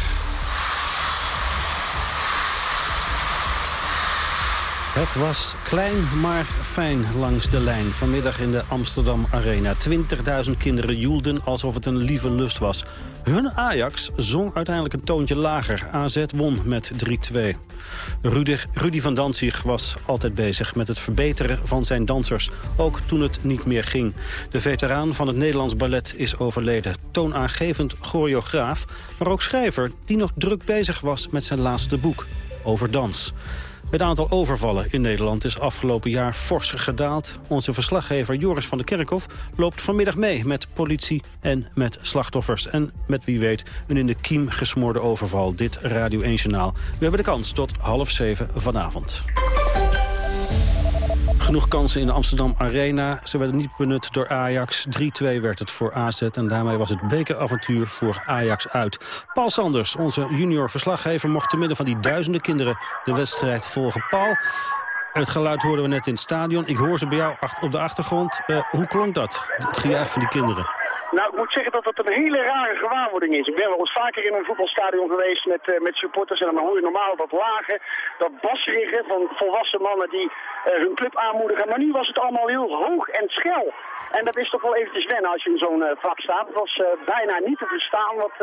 Het was klein, maar fijn langs de lijn. Vanmiddag in de Amsterdam Arena. 20.000 kinderen joelden alsof het een lieve lust was. Hun Ajax zong uiteindelijk een toontje lager. AZ won met 3-2. Rudy, van Danzig was altijd bezig met het verbeteren van zijn dansers. Ook toen het niet meer ging. De veteraan van het Nederlands Ballet is overleden. Toonaangevend choreograaf, maar ook schrijver... die nog druk bezig was met zijn laatste boek over dans. Het aantal overvallen in Nederland is afgelopen jaar fors gedaald. Onze verslaggever Joris van der Kerkhof loopt vanmiddag mee met politie en met slachtoffers. En met wie weet een in de kiem gesmoorde overval. Dit Radio 1 Journaal. We hebben de kans tot half zeven vanavond. Genoeg kansen in de Amsterdam Arena. Ze werden niet benut door Ajax. 3-2 werd het voor AZ en daarmee was het bekeravontuur voor Ajax uit. Paul Sanders, onze junior verslaggever, mocht te midden van die duizenden kinderen de wedstrijd volgen. Paul, het geluid hoorden we net in het stadion. Ik hoor ze bij jou op de achtergrond. Uh, hoe klonk dat, het gejuich van die kinderen? Nou, ik moet zeggen dat het een hele rare gewaarwording is. Ik ben wel eens vaker in een voetbalstadion geweest met, uh, met supporters. En dan hoor je normaal dat lage, dat basriggen van volwassen mannen die uh, hun club aanmoedigen. Maar nu was het allemaal heel hoog en schel. En dat is toch wel eventjes wennen als je in zo'n uh, vak staat. Het was bijna niet te verstaan wat,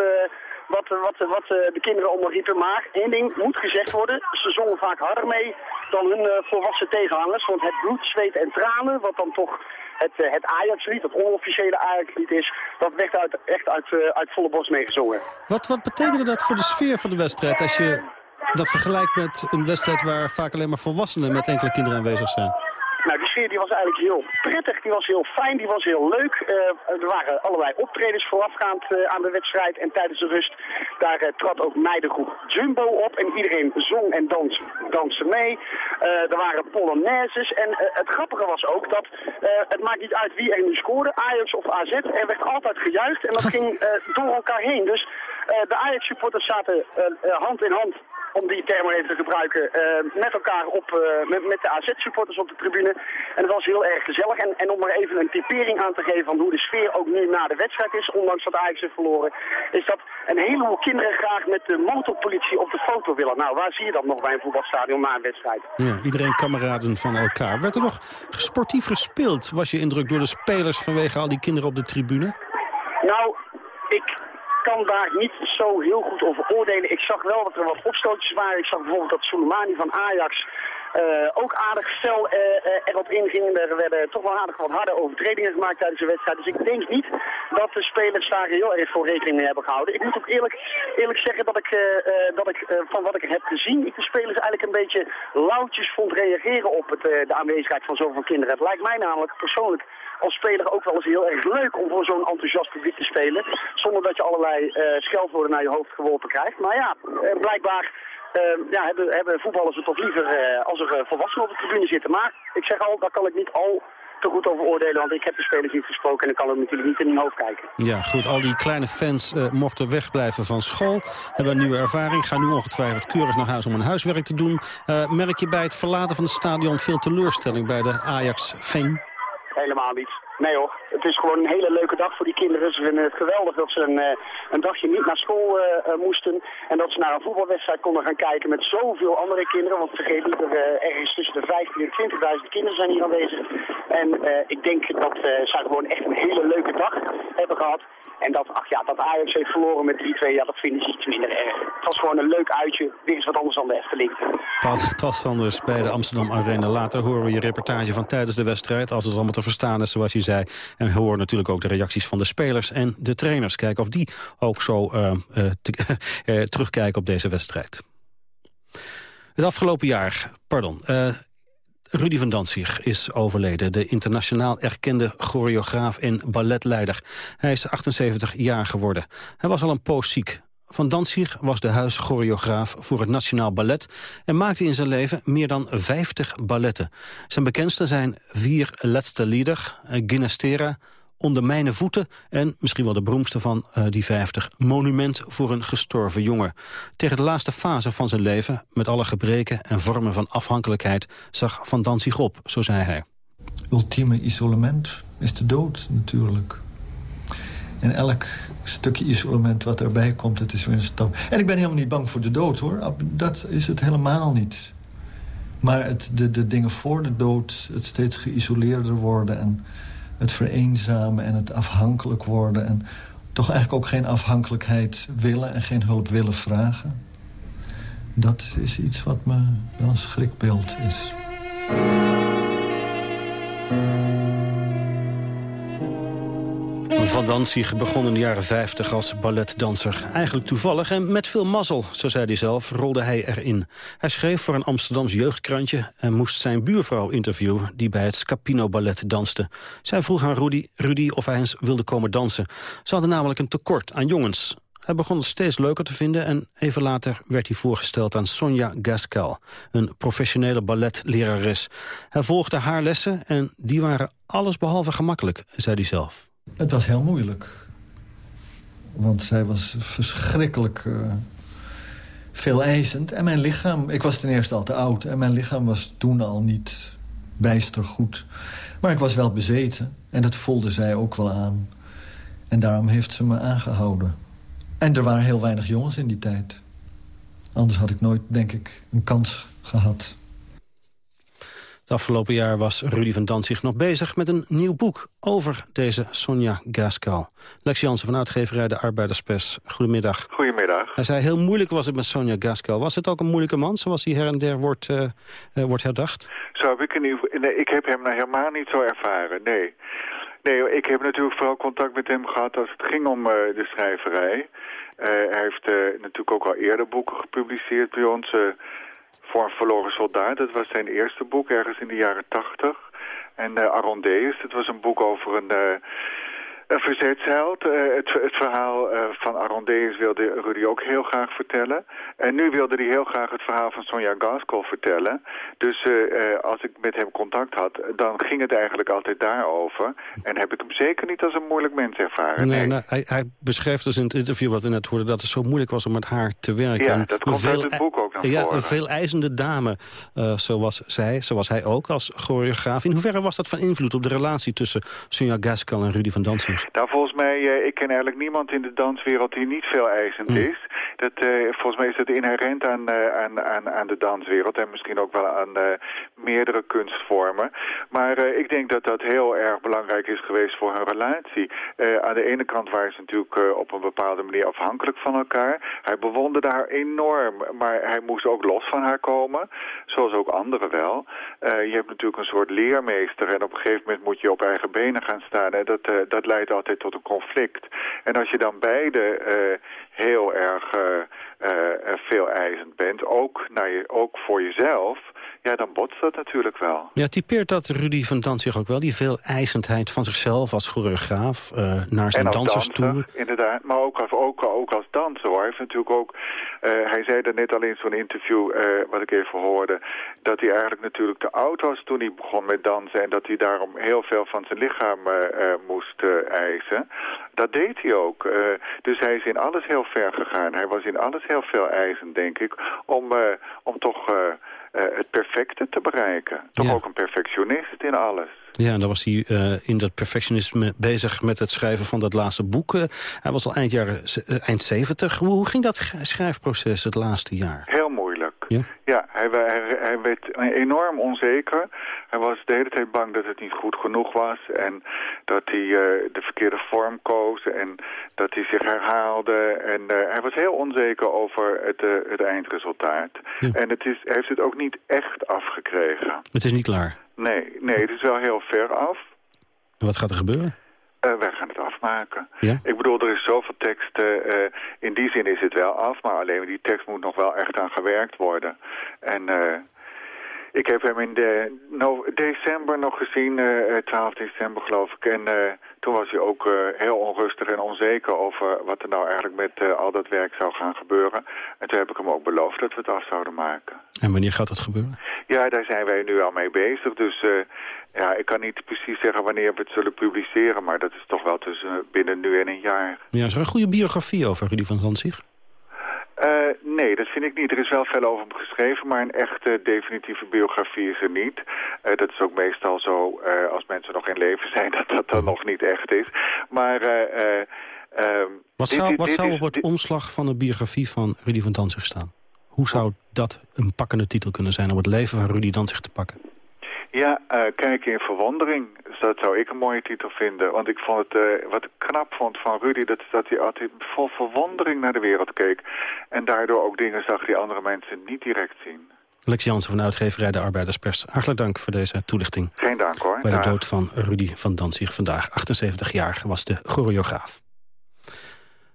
wat, wat, wat de kinderen allemaal riepen. Maar één ding moet gezegd worden. Ze zongen vaak harder mee dan hun volwassen tegenhangers. Want het bloed, zweet en tranen, wat dan toch het, uh, het Ajax-lied, het onofficiële Ajax-lied is, dat werd uit, echt uit, uh, uit volle bos meegezongen. Wat, wat betekende dat voor de sfeer van de wedstrijd als je dat vergelijkt met een wedstrijd waar vaak alleen maar volwassenen met enkele kinderen aanwezig zijn? Nou, die sfeer die was eigenlijk heel prettig, die was heel fijn, die was heel leuk. Uh, er waren allerlei optredens voorafgaand uh, aan de wedstrijd en tijdens de rust. Daar uh, trad ook meidengroep Jumbo op en iedereen zong en dans, danste mee. er waren polonaises en het grappige was ook dat het maakt niet uit wie er nu scoorde, Ajax of AZ. Er werd altijd gejuicht en dat ging door elkaar heen. Dus de Ajax-supporters zaten hand in hand om die term even te gebruiken, uh, met elkaar op, uh, met, met, de AZ-supporters op de tribune. En het was heel erg gezellig. En, en, om maar even een typering aan te geven van hoe de sfeer ook nu na de wedstrijd is, ondanks dat Ajax heeft verloren, is dat een heleboel kinderen graag met de motorpolitie op de foto willen. Nou, waar zie je dat nog bij een voetbalstadion na een wedstrijd? Ja, iedereen kameraden van elkaar. Werd er nog sportief gespeeld, was je indruk, door de spelers vanwege al die kinderen op de tribune? Nou, ik kan daar niet zo heel goed over oordelen. Ik zag wel dat er wat opstootjes waren. Ik zag bijvoorbeeld dat Soleimani van Ajax ook aardig fel erop ingingen. Er werden toch wel aardig wat harde overtredingen gemaakt tijdens de wedstrijd. Dus ik denk niet dat de spelers daar heel erg voor rekening mee hebben gehouden. Ik moet ook eerlijk, eerlijk zeggen dat ik, dat ik van wat ik heb gezien, ik de spelers eigenlijk een beetje lauwtjes vond reageren op het, de aanwezigheid van zoveel kinderen. Het lijkt mij namelijk persoonlijk als speler ook wel eens heel erg leuk om voor zo'n enthousiast publiek te spelen. Zonder dat je allerlei uh, scheldwoorden naar je hoofd geworpen krijgt. Maar ja, uh, blijkbaar uh, ja, hebben, hebben voetballers het toch liever als er volwassenen op de tribune zitten. Maar ik zeg al, daar kan ik niet al te goed over oordelen, want ik heb de spelers niet gesproken en ik kan er natuurlijk niet in hun hoofd kijken. Ja, goed. Al die kleine fans uh, mochten wegblijven van school, hebben een nieuwe ervaring, gaan nu ongetwijfeld keurig naar huis om hun huiswerk te doen. Merk je bij het verlaten van het stadion veel teleurstelling bij de Ajax-fan? Helemaal niet. Nee hoor, het is gewoon een hele leuke dag voor die kinderen. Ze vinden het geweldig dat ze een, uh, een dagje niet naar school uh, uh, moesten. En dat ze naar een voetbalwedstrijd konden gaan kijken met zoveel andere kinderen. Want vergeet niet, er ergens tussen de 15 en 20.000 kinderen zijn hier aanwezig. En ik denk dat zij gewoon echt een hele leuke dag hebben gehad. En dat, ach ja, dat Ajax heeft verloren met 3-2, ja, dat vinden ze iets minder erg. Het was gewoon een leuk uitje, weer eens wat anders dan de Efteling. Pas, pas anders bij de Amsterdam Arena. Later horen we je reportage van tijdens de wedstrijd, als het allemaal te verstaan is, zoals je zei. En horen natuurlijk ook de reacties van de spelers en de trainers. Kijken of die ook zo uh, te, uh, terugkijken op deze wedstrijd. Het afgelopen jaar, pardon, Rudy van Danzig is overleden, de internationaal erkende choreograaf en balletleider. Hij is 78 jaar geworden. Hij was al een poos ziek. Van Danzig was de huischoreograaf voor het Nationaal Ballet... en maakte in zijn leven meer dan 50 balletten. Zijn bekendste zijn Vier Letste Lieder, Ginastera, Onder Mijn Voeten... en misschien wel de beroemdste van uh, die 50, Monument voor een gestorven jongen. Tegen de laatste fase van zijn leven, met alle gebreken en vormen van afhankelijkheid... zag Van Danzig op, zo zei hij. Ultieme isolement is de dood natuurlijk. En elk stukje isolement wat erbij komt, het is weer een stap. En ik ben helemaal niet bang voor de dood, hoor. Dat is het helemaal niet. Maar het, de, de dingen voor de dood, het steeds geïsoleerder worden... en het vereenzamen en het afhankelijk worden... en toch eigenlijk ook geen afhankelijkheid willen en geen hulp willen vragen. Dat is iets wat me wel een schrikbeeld is. Van Danzig begon in de jaren 50 als balletdanser. Eigenlijk toevallig en met veel mazzel, zo zei hij zelf, rolde hij erin. Hij schreef voor een Amsterdams jeugdkrantje... en moest zijn buurvrouw interviewen die bij het Scapino Ballet danste. Zij vroeg aan Rudy, Rudy of hij eens wilde komen dansen. Ze hadden namelijk een tekort aan jongens. Hij begon het steeds leuker te vinden en even later werd hij voorgesteld aan Sonja Gascal, een professionele balletlerares. Hij volgde haar lessen en die waren allesbehalve gemakkelijk, zei hij zelf. Het was heel moeilijk. Want zij was verschrikkelijk uh, veel eisend. En mijn lichaam, ik was ten eerste al te oud... en mijn lichaam was toen al niet bijster goed. Maar ik was wel bezeten. En dat voelde zij ook wel aan. En daarom heeft ze me aangehouden. En er waren heel weinig jongens in die tijd. Anders had ik nooit, denk ik, een kans gehad. Het afgelopen jaar was Rudy van Danzig nog bezig met een nieuw boek over deze Sonja Gaskal. Lex Jansen van uitgeverij De Arbeiderspers. Goedemiddag. Goedemiddag. Hij zei heel moeilijk was het met Sonja Gaskal. Was het ook een moeilijke man zoals hij her en der wordt, uh, uh, wordt herdacht? Zo heb ik, in ieder, nee, ik heb hem nou helemaal niet zo ervaren, nee. Nee, ik heb natuurlijk vooral contact met hem gehad als het ging om uh, de schrijverij. hij heeft natuurlijk ook al eerder boeken gepubliceerd bij ons voor een verloren soldaat. Dat was zijn eerste boek, ergens in de jaren tachtig. En uh, Arondeus, dat was een boek over een... Uh, een verzetsheld. Uh, het, het, verhaal uh, van Arondeus wilde Rudy ook heel graag vertellen. En nu wilde hij heel graag het verhaal van Sonja Gaskell vertellen. Dus uh, als ik met hem contact had, dan ging het eigenlijk altijd daarover. En heb ik hem zeker niet als een moeilijk mens ervaren. Nee, nee. Nou, hij, hij, beschreef dus in het interview wat we net hoorden... dat het zo moeilijk was om met haar te werken. Ja, dat komt uit het boek ook naar ja, voren. Een veel eisende dame, zoals zij, zoals hij ook als choreograaf. In hoeverre was dat van invloed op de relatie tussen Sonja Gaskell en Rudy van Dansen? Weinig? Nou, volgens mij, uh, ik ken eigenlijk niemand in de danswereld die niet veel eisend Hm. is. Dat, uh, volgens mij is dat inherent aan, uh, aan, aan, aan de danswereld en misschien ook wel aan meerdere kunstvormen. Maar ik denk dat dat heel erg belangrijk is geweest voor hun relatie. aan de ene kant waren ze natuurlijk op een bepaalde manier afhankelijk van elkaar. Hij bewonderde haar enorm, maar hij moest ook los van haar komen. Zoals ook anderen wel. je hebt natuurlijk een soort leermeester en op een gegeven moment moet je op eigen benen gaan staan. En dat, dat leidt altijd tot een conflict. En als je dan beide uh, heel erg uh, uh, veel eisend bent, ook, naar je, ook voor jezelf, ja, dan botst dat natuurlijk wel. Ja, typeert dat Rudy van Danzig ook wel, die veel eisendheid van zichzelf als choreograaf naar zijn dansers toe? inderdaad, maar ook als, ook, ook als danser hoor. Hij heeft natuurlijk ook, hij zei er net al in zo'n interview, wat ik even hoorde, dat hij eigenlijk natuurlijk te oud was toen hij begon met dansen en dat hij daarom heel veel van zijn lichaam moest eisen. Dat deed hij ook. Uh, dus hij is in alles heel ver gegaan. Hij was in alles heel veel eisend, denk ik, om, uh, om toch uh, het perfecte te bereiken. Toch ja. ook een perfectionist in alles. Ja, en dan was hij in dat perfectionisme bezig met het schrijven van dat laatste boek. hij was al eind, jaren, eind 70. Hoe, ging dat schrijfproces het laatste jaar? Heel. Ja, ja hij, hij, hij werd enorm onzeker. Hij was de hele tijd bang dat het niet goed genoeg was. En dat hij uh, de verkeerde vorm koos. En dat hij zich herhaalde. En uh, hij was heel onzeker over het, uh, het eindresultaat. Ja. En het is, hij heeft het ook niet echt afgekregen. Het is niet klaar? Nee, nee het is wel heel ver af. En wat gaat er gebeuren? Uh, wij gaan het afmaken. Ja? Ik bedoel, er is zoveel tekst. Uh, in die zin is het wel af, maar alleen die tekst moet nog wel echt aan gewerkt worden. En uh, ik heb hem in de no december nog gezien, 12 december geloof ik. En toen was hij ook heel onrustig en onzeker over wat er nou eigenlijk met al dat werk zou gaan gebeuren. En toen heb ik hem ook beloofd dat we het af zouden maken. En wanneer gaat dat gebeuren? Ja, daar zijn wij nu al mee bezig. Dus ja, ik kan niet precies zeggen wanneer we het zullen publiceren, maar dat is toch wel tussen binnen nu en een jaar. Ja, is er een goede biografie over Rudy van Danzig? Uh, nee, dat vind ik niet. Er is wel veel over hem geschreven, maar een echte definitieve biografie is er niet. Uh, dat is ook meestal zo, uh, als mensen nog in leven zijn, dat dat dan nog niet echt is. Maar... wat zou, wat dit zou op het dit... omslag van de biografie van Rudy van Danzig staan? Hoe zou dat een pakkende titel kunnen zijn om het leven van Rudy Danzig te pakken? Ja, uh, kijken in verwondering. Dus dat zou ik een mooie titel vinden. Want ik vond het, uh, wat ik knap vond van Rudy, dat, dat hij altijd vol verwondering naar de wereld keek. En daardoor ook dingen zag die andere mensen niet direct zien. Lex Jansen van uitgeverij De Arbeiderspers. Hartelijk dank voor deze toelichting. Geen dank hoor. Bij de dood van Rudy van Danzig vandaag. 78 jaar was de choreograaf.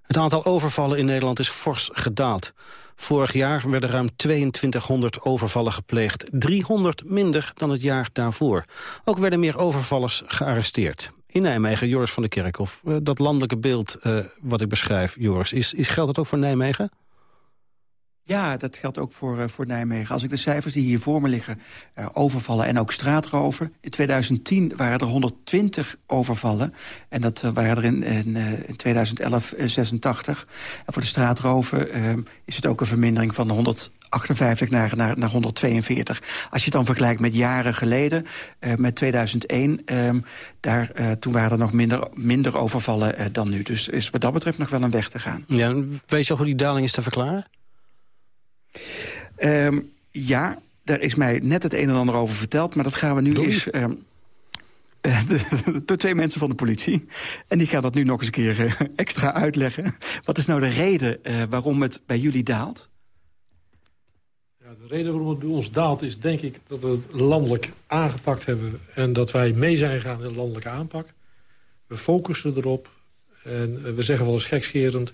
Het aantal overvallen in Nederland is fors gedaald. Vorig jaar werden ruim 2200 overvallen gepleegd. 300 minder dan het jaar daarvoor. Ook werden meer overvallers gearresteerd. In Nijmegen, Joris van der Kerkhof. Uh, dat landelijke beeld uh, wat ik beschrijf, Joris, is, is, geldt dat ook voor Nijmegen? Ja, dat geldt ook voor, uh, voor Nijmegen. Als ik de cijfers die hier voor me liggen uh, overvallen en ook straatrover. In 2010 waren er 120 overvallen. En dat uh, waren er in, in, in 2011 86. En voor de straatrover is het ook een vermindering van 158 naar, naar, naar 142. Als je het dan vergelijkt met jaren geleden, met 2001... daar, toen waren er nog minder, minder overvallen dan nu. Dus is wat dat betreft nog wel een weg te gaan. Ja, weet je al hoe die daling is te verklaren? Um, ja, daar is mij net het een en ander over verteld. Maar dat gaan we nu Doei. eens... Um, door twee mensen van de politie. En die gaan dat nu nog eens een keer uh, extra uitleggen. Wat is nou de reden uh, waarom het bij jullie daalt? Ja, de reden waarom het bij ons daalt is denk ik dat we het landelijk aangepakt hebben... en dat wij mee zijn gegaan in de landelijke aanpak. We focussen erop. En uh, we zeggen wel eens gekscherend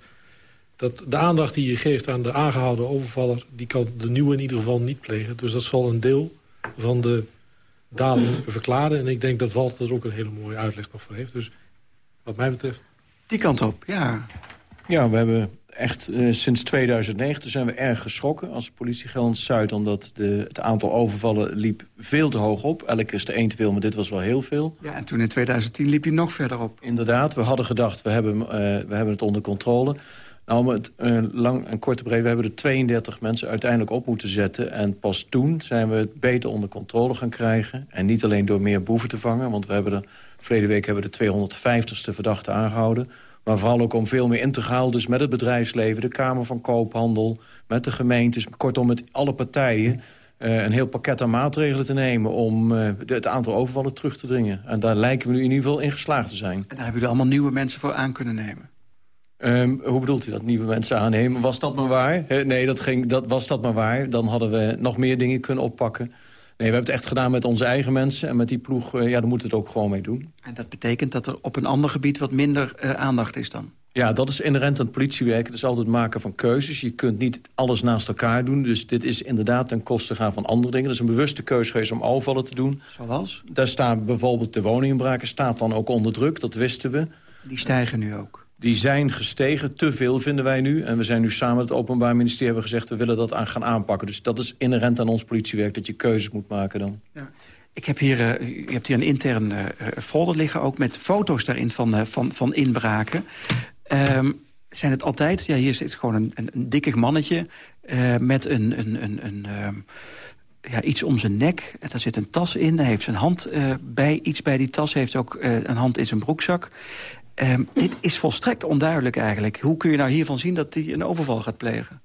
dat de aandacht die je geeft aan de aangehouden overvaller... die kan de nieuwe in ieder geval niet plegen. Dus dat zal een deel van de daling verklaren. En ik denk dat Walter er ook een hele mooie uitleg nog voor heeft. Dus wat mij betreft... Die kant op, ja. Ja, we hebben echt uh, sinds 2009 zijn we erg geschrokken als politie Gelderland-Zuid... omdat de, het aantal overvallen liep veel te hoog op. Elke keer is er één te veel, maar dit was wel heel veel. Ja, en toen in 2010 liep hij nog verder op. Inderdaad, we hadden gedacht, we hebben, uh, we hebben het onder controle... Nou, om het uh, lang en kort te breken, we hebben er 32 mensen uiteindelijk op moeten zetten. En pas toen zijn we het beter onder controle gaan krijgen. En niet alleen door meer boeven te vangen, want we hebben de, verleden week hebben we de 250ste verdachte aangehouden. Maar vooral ook om veel meer in te gaan, dus met het bedrijfsleven, de Kamer van Koophandel, met de gemeentes, kortom met alle partijen. Uh, een heel pakket aan maatregelen te nemen om uh, het aantal overvallen terug te dringen. En daar lijken we nu in ieder geval in geslaagd te zijn. En daar hebben jullie allemaal nieuwe mensen voor aan kunnen nemen? Um, hoe bedoelt u dat, nieuwe mensen aannemen? Was dat maar waar? nee, dat ging, dat, was dat maar waar. Dan hadden we nog meer dingen kunnen oppakken. Nee, we hebben het echt gedaan met onze eigen mensen. En met die ploeg, uh, ja, daar moeten we het ook gewoon mee doen. En dat betekent dat er op een ander gebied wat minder uh, aandacht is dan? Ja, dat is inherent aan het politiewerk. Het is altijd maken van keuzes. Je kunt niet alles naast elkaar doen. Dus dit is inderdaad ten koste gaan van andere dingen. Dat is een bewuste keuze geweest om overvallen te doen. Zoals? Daar staan bijvoorbeeld de woninginbraken. Staat dan ook onder druk, dat wisten we. Die stijgen nu ook? Die zijn gestegen, te veel vinden wij nu. En we zijn nu samen met het Openbaar Ministerie hebben gezegd... we willen dat aan gaan aanpakken. Dus dat is inherent aan ons politiewerk, dat je keuzes moet maken dan. Ja. Ik heb hier, je hebt hier een intern uh, folder liggen, ook met foto's daarin van, van, van inbraken. Um, zijn het altijd, ja, hier zit gewoon een, een, dikke mannetje... met een, een, een, een um, ja, iets om zijn nek. En daar zit een tas in. Hij heeft zijn hand bij, iets bij die tas. Hij heeft ook een hand in zijn broekzak. Um, dit is volstrekt onduidelijk eigenlijk. Hoe kun je nou hiervan zien dat hij een overval gaat plegen?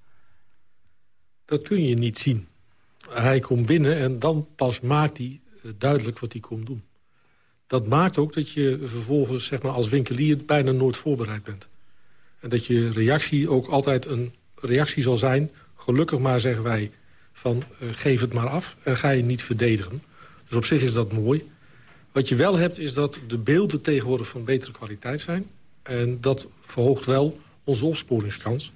Dat kun je niet zien. Hij komt binnen en dan pas maakt hij duidelijk wat hij komt doen. Dat maakt ook dat je vervolgens zeg maar, als winkelier bijna nooit voorbereid bent. En dat je reactie ook altijd een reactie zal zijn... gelukkig maar zeggen wij van uh, geef het maar af en ga je niet verdedigen. Dus op zich is dat mooi. Wat je wel hebt is dat de beelden tegenwoordig van betere kwaliteit zijn. En dat verhoogt wel onze opsporingskans.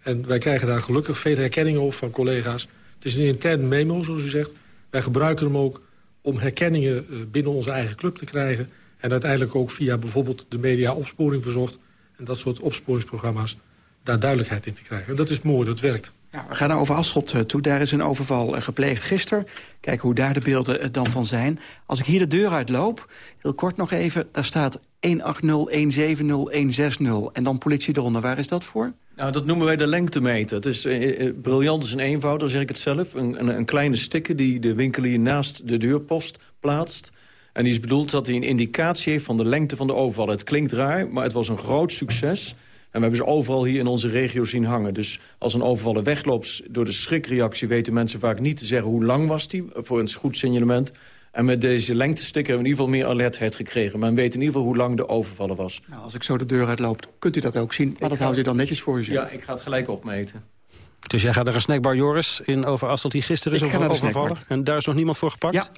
En wij krijgen daar gelukkig veel herkenningen op van collega's. Het is een interne memo, zoals u zegt. Wij gebruiken hem ook om herkenningen binnen onze eigen club te krijgen. En uiteindelijk ook via bijvoorbeeld de media opsporing verzocht. En dat soort opsporingsprogramma's daar duidelijkheid in te krijgen. En dat is mooi, dat werkt. We gaan naar over Asschot toe. Daar is een overval gepleegd gisteren. Kijken hoe daar de beelden dan van zijn. Als ik hier de deur uitloop, heel kort nog even... daar staat 180, 170, 160 en dan politie eronder. Waar is dat voor? Nou, dat noemen wij de lengtemeter. Het is briljant is een eenvoudig, zeg ik het zelf. Een, een, een, kleine sticker die de winkelier naast de deurpost plaatst. En die is bedoeld dat hij een indicatie heeft van de lengte van de overval. Het klinkt raar, maar het was een groot succes... En we hebben ze overal hier in onze regio zien hangen. Dus als een overvaller wegloopt door de schrikreactie... weten mensen vaak niet te zeggen hoe lang was die... voor een goed signalement. En met deze lengtesticker hebben we in ieder geval meer alertheid gekregen. Maar we weten in ieder geval hoe lang de overvallen was. Nou, als ik zo de deur uitloop, kunt u dat ook zien. Maar dat houdt u dan netjes voor u Ja, ik ga het gelijk opmeten. Dus jij gaat naar een snackbar Joris in Overasselt die gisteren is over, overvallen. En daar is nog niemand voor gepakt? Ja.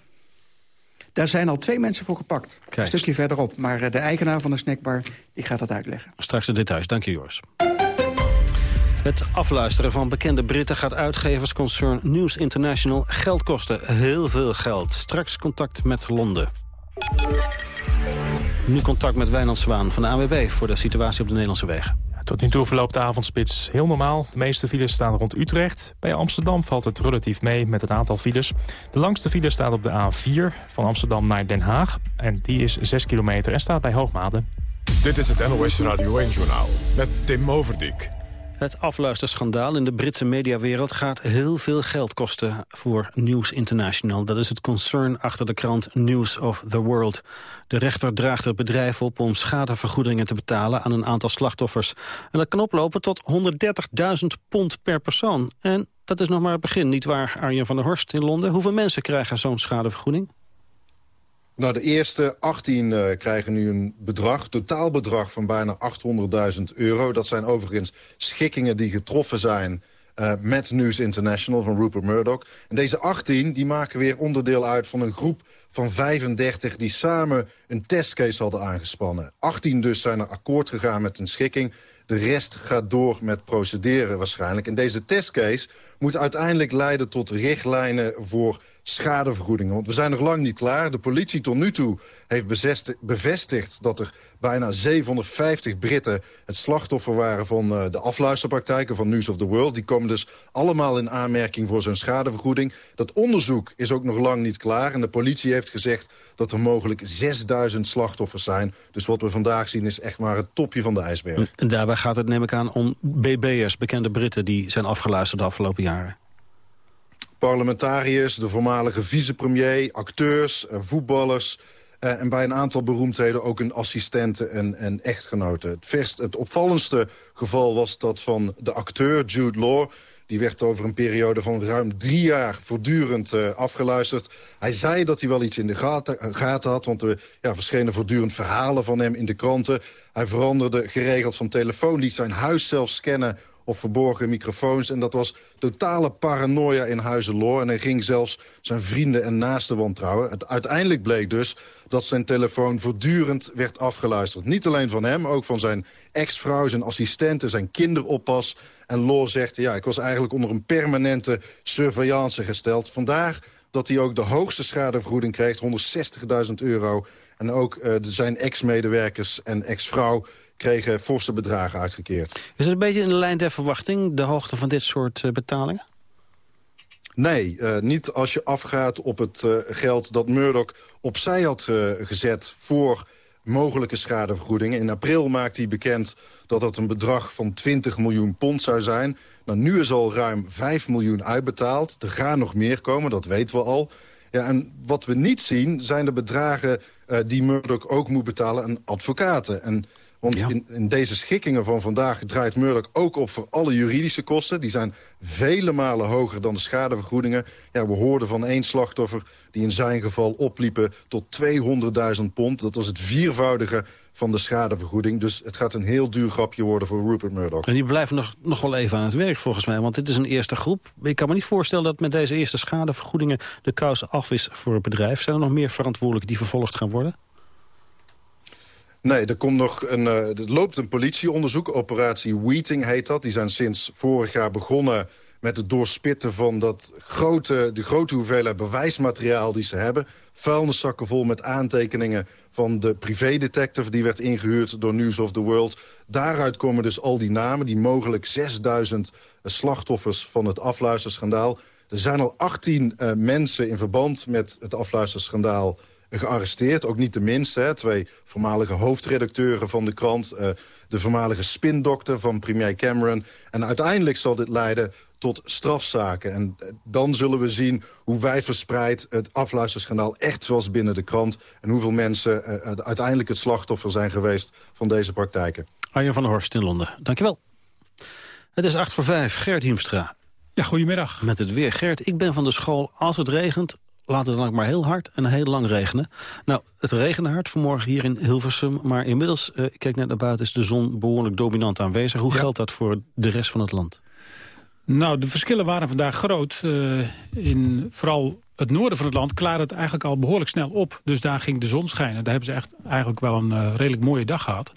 Daar zijn al twee mensen voor gepakt. Kijk. Een stukje verderop. Maar de eigenaar van de snackbar die gaat dat uitleggen. Straks de details. Dank je, Joris. Het afluisteren van bekende Britten gaat uitgeversconcern News International geld kosten. Heel veel geld. Straks contact met Londen. Nu contact met Wijnand Zwaan van de ANWB voor de situatie op de Nederlandse wegen. Tot nu toe verloopt de avondspits heel normaal. De meeste files staan rond Utrecht. Bij Amsterdam valt het relatief mee met het aantal files. De langste file staat op de A4 van Amsterdam naar Den Haag. En die is 6 kilometer en staat bij Hoogmade. Dit is het NOS Radio 1-journaal met Tim Overdijk. Het afluisterschandaal in de Britse mediawereld gaat heel veel geld kosten voor News International. Dat is het concern achter de krant News of the World. De rechter draagt het bedrijf op om schadevergoedingen te betalen aan een aantal slachtoffers. En dat kan oplopen tot 130.000 pond per persoon. En dat is nog maar het begin, niet waar Arjen van der Horst in Londen? Hoeveel mensen krijgen zo'n schadevergoeding? Nou, de eerste 18 uh, krijgen nu een bedrag, totaalbedrag van bijna 800.000 euro. Dat zijn overigens schikkingen die getroffen zijn uh, met News International van Rupert Murdoch. En deze 18 die maken weer onderdeel uit van een groep van 35 die samen een testcase hadden aangespannen. 18 dus zijn er akkoord gegaan met een schikking. De rest gaat door met procederen waarschijnlijk. En deze testcase moet uiteindelijk leiden tot richtlijnen voor schadevergoedingen. Want we zijn nog lang niet klaar. De politie tot nu toe heeft bevestigd dat er bijna 750 Britten... het slachtoffer waren van uh, de afluisterpraktijken van News of the World. Die komen dus allemaal in aanmerking voor zo'n schadevergoeding. Dat onderzoek is ook nog lang niet klaar. En de politie heeft gezegd dat er mogelijk 6000 slachtoffers zijn. Dus wat we vandaag zien is echt maar het topje van de ijsberg. En daarbij gaat het, neem ik aan, om BB'ers, bekende Britten... die zijn afgeluisterd de afgelopen jaren parlementariërs, de voormalige vicepremier, acteurs, eh, voetballers... Uh, en bij een aantal beroemdheden ook een assistente en, en echtgenote. Het, het opvallendste geval was dat van de acteur Jude Law. Die werd over een periode van ruim drie jaar voortdurend uh, afgeluisterd. Hij zei dat hij wel iets in de gaten, gaten had... want er ja, verschenen voortdurend verhalen van hem in de kranten. Hij veranderde geregeld van telefoon, liet zijn huis zelfs scannen of verborgen microfoons. En dat was totale paranoia in Huizenloor. En hij ging zelfs zijn vrienden en naasten wantrouwen. Uiteindelijk bleek dus dat zijn telefoon voortdurend werd afgeluisterd. Niet alleen van hem, ook van zijn ex-vrouw, zijn assistenten, zijn kinderoppas. En Law zegt, ja, ik was eigenlijk onder een permanente surveillance gesteld. Vandaar dat hij ook de hoogste schadevergoeding kreeg, 160.000 euro. En ook uh, zijn ex-medewerkers en ex-vrouw kregen forse bedragen uitgekeerd. Is het een beetje in de lijn der verwachting, de hoogte van dit soort uh, betalingen? Nee, uh, niet als je afgaat op het uh, geld dat Murdoch opzij had gezet... voor mogelijke schadevergoedingen. In april maakte hij bekend dat dat een bedrag van 20 miljoen pond zou zijn. Nou, nu is al ruim 5 miljoen uitbetaald. Er gaan nog meer komen, dat weten we al. Ja, en wat we niet zien zijn de bedragen die Murdoch ook moet betalen aan advocaten. En want in, in, deze schikkingen van vandaag draait Murdoch ook op voor alle juridische kosten. Die zijn vele malen hoger dan de schadevergoedingen. Ja, we hoorden van één slachtoffer die in zijn geval opliepen tot 200.000 pond. Dat was het viervoudige van de schadevergoeding. Dus het gaat een heel duur grapje worden voor Rupert Murdoch. En die blijven nog, nog wel even aan het werk volgens mij. Want dit is een eerste groep. Ik kan me niet voorstellen dat met deze eerste schadevergoedingen... de kous af is voor het bedrijf. Zijn er nog meer verantwoordelijken die vervolgd gaan worden? Nee, er, komt nog een, uh, er loopt een politieonderzoek. Operatie Weeting heet dat. Die zijn sinds vorig jaar begonnen met het doorspitten van dat grote, de grote hoeveelheid bewijsmateriaal die ze hebben. Vuilniszakken vol met aantekeningen van de privédetective... die werd ingehuurd door News of the World. Daaruit komen dus al die namen, die mogelijk 6000 slachtoffers van het afluisterschandaal. Er zijn al 18 uh, mensen in verband met het afluisterschandaal gearresteerd. Ook niet de minste. Hè. Twee voormalige hoofdredacteuren van de krant. Uh, de voormalige spindokter van premier Cameron. En uiteindelijk zal dit leiden tot strafzaken. En eh, dan zullen we zien hoe wijdverspreid het afluisterschandaal echt was binnen de krant. En hoeveel mensen uh, uiteindelijk het slachtoffer zijn geweest van deze praktijken. Arjen van der Horst in Londen, dankjewel. Het is 8 voor 5, Gert Hiemstra. Ja, goedemiddag. Met het weer. Gert, ik ben van de school. Als het regent, laat het dan ook maar heel hard en heel lang regenen. Nou, het regende hard vanmorgen hier in Hilversum. Maar inmiddels, uh, ik kijk net naar buiten, is de zon behoorlijk dominant aanwezig. Hoe geldt dat voor de rest van het land? Nou, de verschillen waren vandaag groot. Uh, in vooral het noorden van het land klaarde het eigenlijk al behoorlijk snel op. Dus daar ging de zon schijnen. Daar hebben ze echt eigenlijk wel een uh, redelijk mooie dag gehad.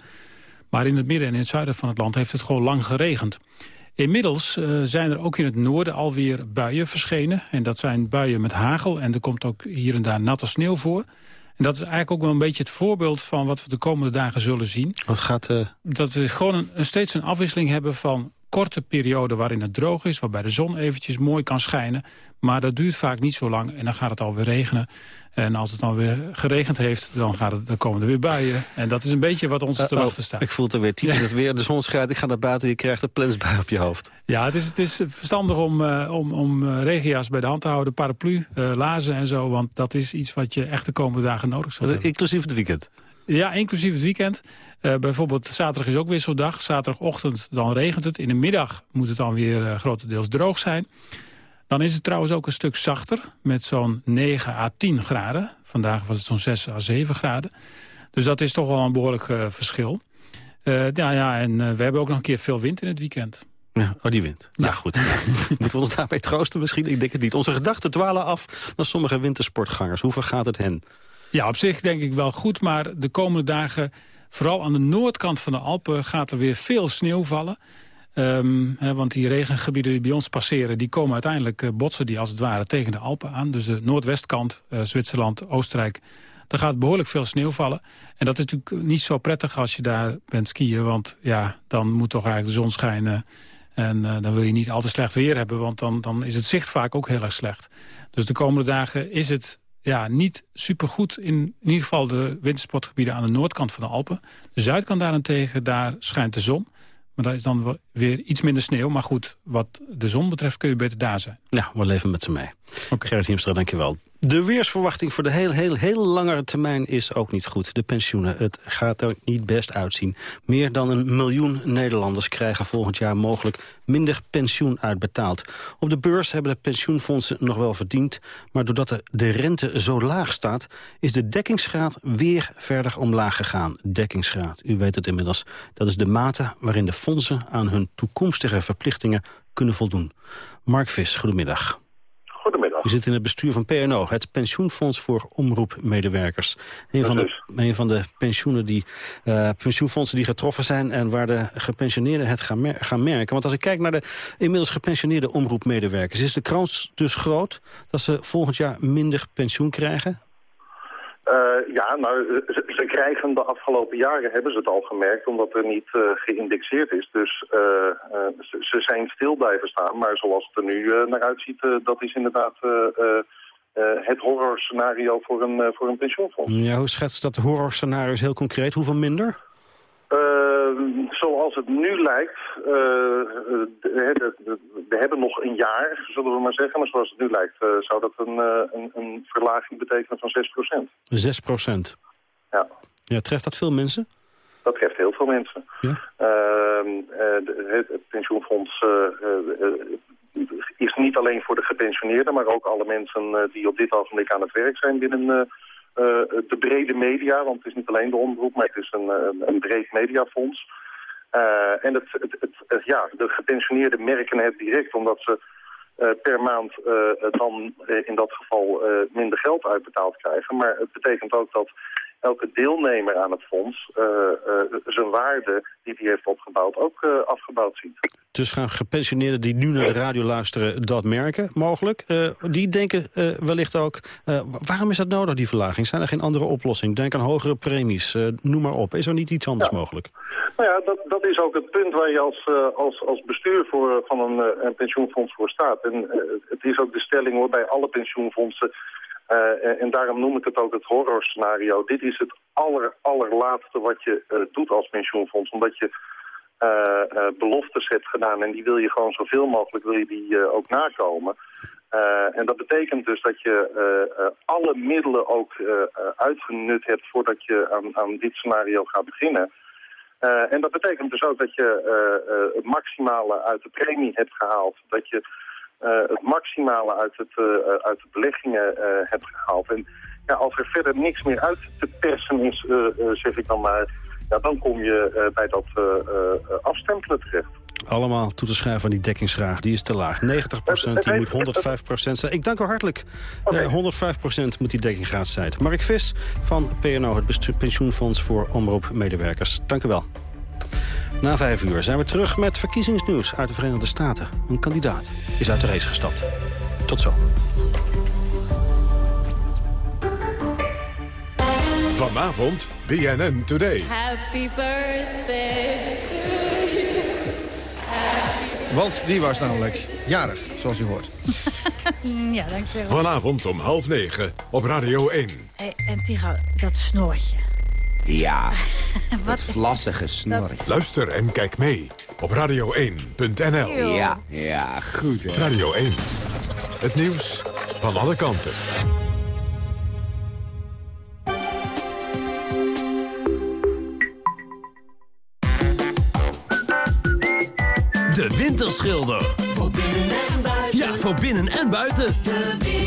Maar in het midden en in het zuiden van het land heeft het gewoon lang geregend. Inmiddels uh, zijn er ook in het noorden alweer buien verschenen. En dat zijn buien met hagel. En er komt ook hier en daar natte sneeuw voor. En dat is eigenlijk ook wel een beetje het voorbeeld van wat we de komende dagen zullen zien. Wat gaat... Uh... Dat we gewoon een, een, steeds een afwisseling hebben van korte perioden waarin het droog is... waarbij de zon eventjes mooi kan schijnen. Maar dat duurt vaak niet zo lang en dan gaat het alweer regenen. En als het dan weer geregend heeft, dan, gaat het, dan komen er weer buien. En dat is een beetje wat ons uh, te oh, wachten staat. Ik voel het er weer typisch. Het weer, de zon schijnt, ik ga naar buiten, je krijgt een plensbui op je hoofd. Ja, het is, het is verstandig om, uh, om, om uh, regenjas bij de hand te houden, paraplu, uh, lazen en zo. Want dat is iets wat je echt de komende dagen nodig zal hebben. Inclusief het weekend? Ja, inclusief het weekend. Uh, bijvoorbeeld zaterdag is ook wisseldag. Zaterdagochtend dan regent het. In de middag moet het dan weer uh, grotendeels droog zijn. Dan is het trouwens ook een stuk zachter. Met zo'n 9 à 10 graden. Vandaag was het zo'n 6 à 7 graden. Dus dat is toch wel een behoorlijk uh, verschil. ja, ja, en we hebben ook nog een keer veel wind in het weekend. Ja, oh, die wind. Ja, goed. Moeten we ons daarbij troosten misschien? Ik denk het niet. Onze gedachten dwalen af naar sommige wintersportgangers. Hoe gaat het hen? Ja, op zich denk ik wel goed, maar de komende dagen... vooral aan de noordkant van de Alpen gaat er weer veel sneeuw vallen. Ehm, want die regengebieden die bij ons passeren... die komen uiteindelijk, eh, botsen die als het ware tegen de Alpen aan. Dus de noordwestkant, eh, Zwitserland, Oostenrijk... daar gaat behoorlijk veel sneeuw vallen. En dat is natuurlijk niet zo prettig als je daar bent skiën... want ja, dan moet toch eigenlijk de zon schijnen... En uh, dan wil je niet al te slecht weer hebben, want dan, dan is het zicht vaak ook heel erg slecht. Dus de komende dagen is het ja, niet supergoed in, in ieder geval de wintersportgebieden aan de noordkant van de Alpen. De zuidkant daarentegen, daar schijnt de zon. Maar daar is dan weer iets minder sneeuw. Maar goed, wat de zon betreft kun je beter daar zijn. Ja, we leven met ze mee. Okay. Gerrit Hiemstra, dankjewel. De weersverwachting voor de heel, heel, heel langere termijn is ook niet goed. De pensioenen, het gaat er niet best uitzien. Meer dan een miljoen Nederlanders krijgen volgend jaar mogelijk minder pensioen uitbetaald. Op de beurs hebben de pensioenfondsen nog wel verdiend... maar doordat de rente zo laag staat... is de dekkingsgraad weer verder omlaag gegaan. Dekkingsgraad, u weet het inmiddels. Dat is de mate waarin de fondsen aan hun toekomstige verplichtingen kunnen voldoen. Mark Vis, goedemiddag. U zit in het bestuur van PNO, het pensioenfonds voor omroepmedewerkers. Een van, de, een van de pensioenen die, uh, pensioenfondsen die getroffen zijn... en waar de gepensioneerden het gaan, mer gaan merken. Want als ik kijk naar de inmiddels gepensioneerde omroepmedewerkers... is de kans dus groot dat ze volgend jaar minder pensioen krijgen? Uh, ja, nou, ze, krijgen de afgelopen jaren, hebben ze het al gemerkt, omdat er niet uh, geïndexeerd is. Dus uh, ze, ze, zijn stil blijven staan, maar zoals het er nu naar uitziet, dat is inderdaad het horrorscenario voor een, voor een pensioenfonds. Ja, hoe schetst dat horrorscenario heel concreet? Hoeveel minder? Uh, zoals het nu lijkt, uh, de, de, we hebben nog een jaar, zullen we maar zeggen. Maar zoals het nu lijkt, uh, zou dat een, een, een, verlaging betekenen van 6% 6 Ja. ja. Treft dat veel mensen? Dat treft heel veel mensen. Ja? Ehm, het, het, pensioenfonds is niet alleen voor de gepensioneerden... maar ook alle mensen die op dit ogenblik aan het werk zijn binnen de brede media, want het is niet alleen de omroep, maar het is een, een breed mediafonds. Uh, en het, het, ja, de gepensioneerden merken het direct, omdat ze uh, per maand dan in dat geval minder geld uitbetaald krijgen. Maar het betekent ook dat elke deelnemer aan het fonds uh, uh, zijn waarde die hij heeft opgebouwd ook uh, afgebouwd ziet. Dus gaan gepensioneerden die nu naar de radio luisteren dat merken, mogelijk? die denken wellicht ook, waarom is dat nodig, die verlaging? Zijn er geen andere oplossing? Denk aan hogere premies, noem maar op. Is er niet iets anders ja. mogelijk? Nou ja, dat, dat is ook het punt waar je als, als, als bestuur voor, van een, een pensioenfonds voor staat. En het is ook de stelling hoor, bij alle pensioenfondsen uh, en daarom noem ik het ook het horrorscenario. Dit is het aller, allerlaatste wat je uh, doet als pensioenfonds. Omdat je uh, beloftes hebt gedaan en die wil je gewoon zoveel mogelijk wil je die, ook nakomen. en dat betekent dus dat je alle middelen ook uitgenut hebt voordat je aan, aan dit scenario gaat beginnen. en dat betekent dus ook dat je het maximale uit de premie hebt gehaald. Dat je het maximale uit, het, uh, uit de beleggingen hebt gehaald. En ja, als er verder niks meer uit te persen is, zeg ik dan maar, ja, dan kom je bij dat afstempelen terecht. Allemaal toe te schrijven aan die dekkingsgraad, die is te laag. 90% die moet 105% zijn. Ik dank u hartelijk. Okay. 105% moet die dekkingsgraad zijn. Mark Vis van PNO, het pensioenfonds voor omroepmedewerkers. Dank u wel. Na vijf uur zijn we terug met verkiezingsnieuws uit de Verenigde Staten. Een kandidaat is uit de race gestapt. Tot zo. Vanavond BNN Today. Happy birthday Want die was namelijk jarig, zoals u hoort. ja, dankjewel. Vanavond om half negen op Radio 1. Hey, en Tigo, dat snoortje. Ja, wat vlassige snor. Luister en kijk mee op radio1.nl. Ja, ja, goed hè. Radio 1, het nieuws van alle kanten. De Winterschilder. Voor binnen en buiten. Ja, voor binnen en buiten. De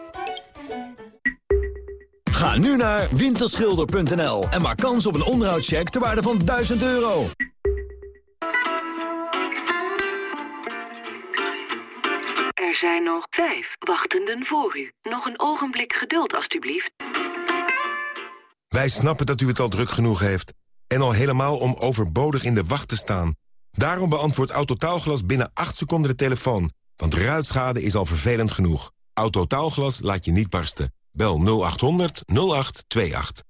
Ga nu naar winterschilder.nl en maak kans op een onderhoudscheck ter waarde van 1000 euro. Er zijn nog vijf wachtenden voor u. Nog een ogenblik geduld, alstublieft. Wij snappen dat u het al druk genoeg heeft. En al helemaal om overbodig in de wacht te staan. Daarom beantwoordt Autotaalglas binnen 8 seconden de telefoon. Want ruitschade is al vervelend genoeg. Autotaalglas laat je niet barsten. Bel 0800 0828.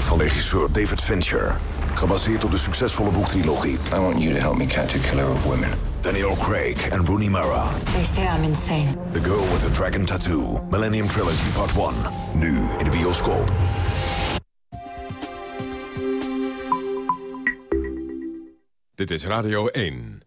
Van regisseur David Fincher. Gebaseerd op de succesvolle boektrilogie. I want you to help me catch a killer of women. Daniel Craig en Rooney Mara. They say I'm insane. The Girl with the Dragon Tattoo. Millennium Trilogy Part 1. Nu in de bioscoop. Dit is Radio 1.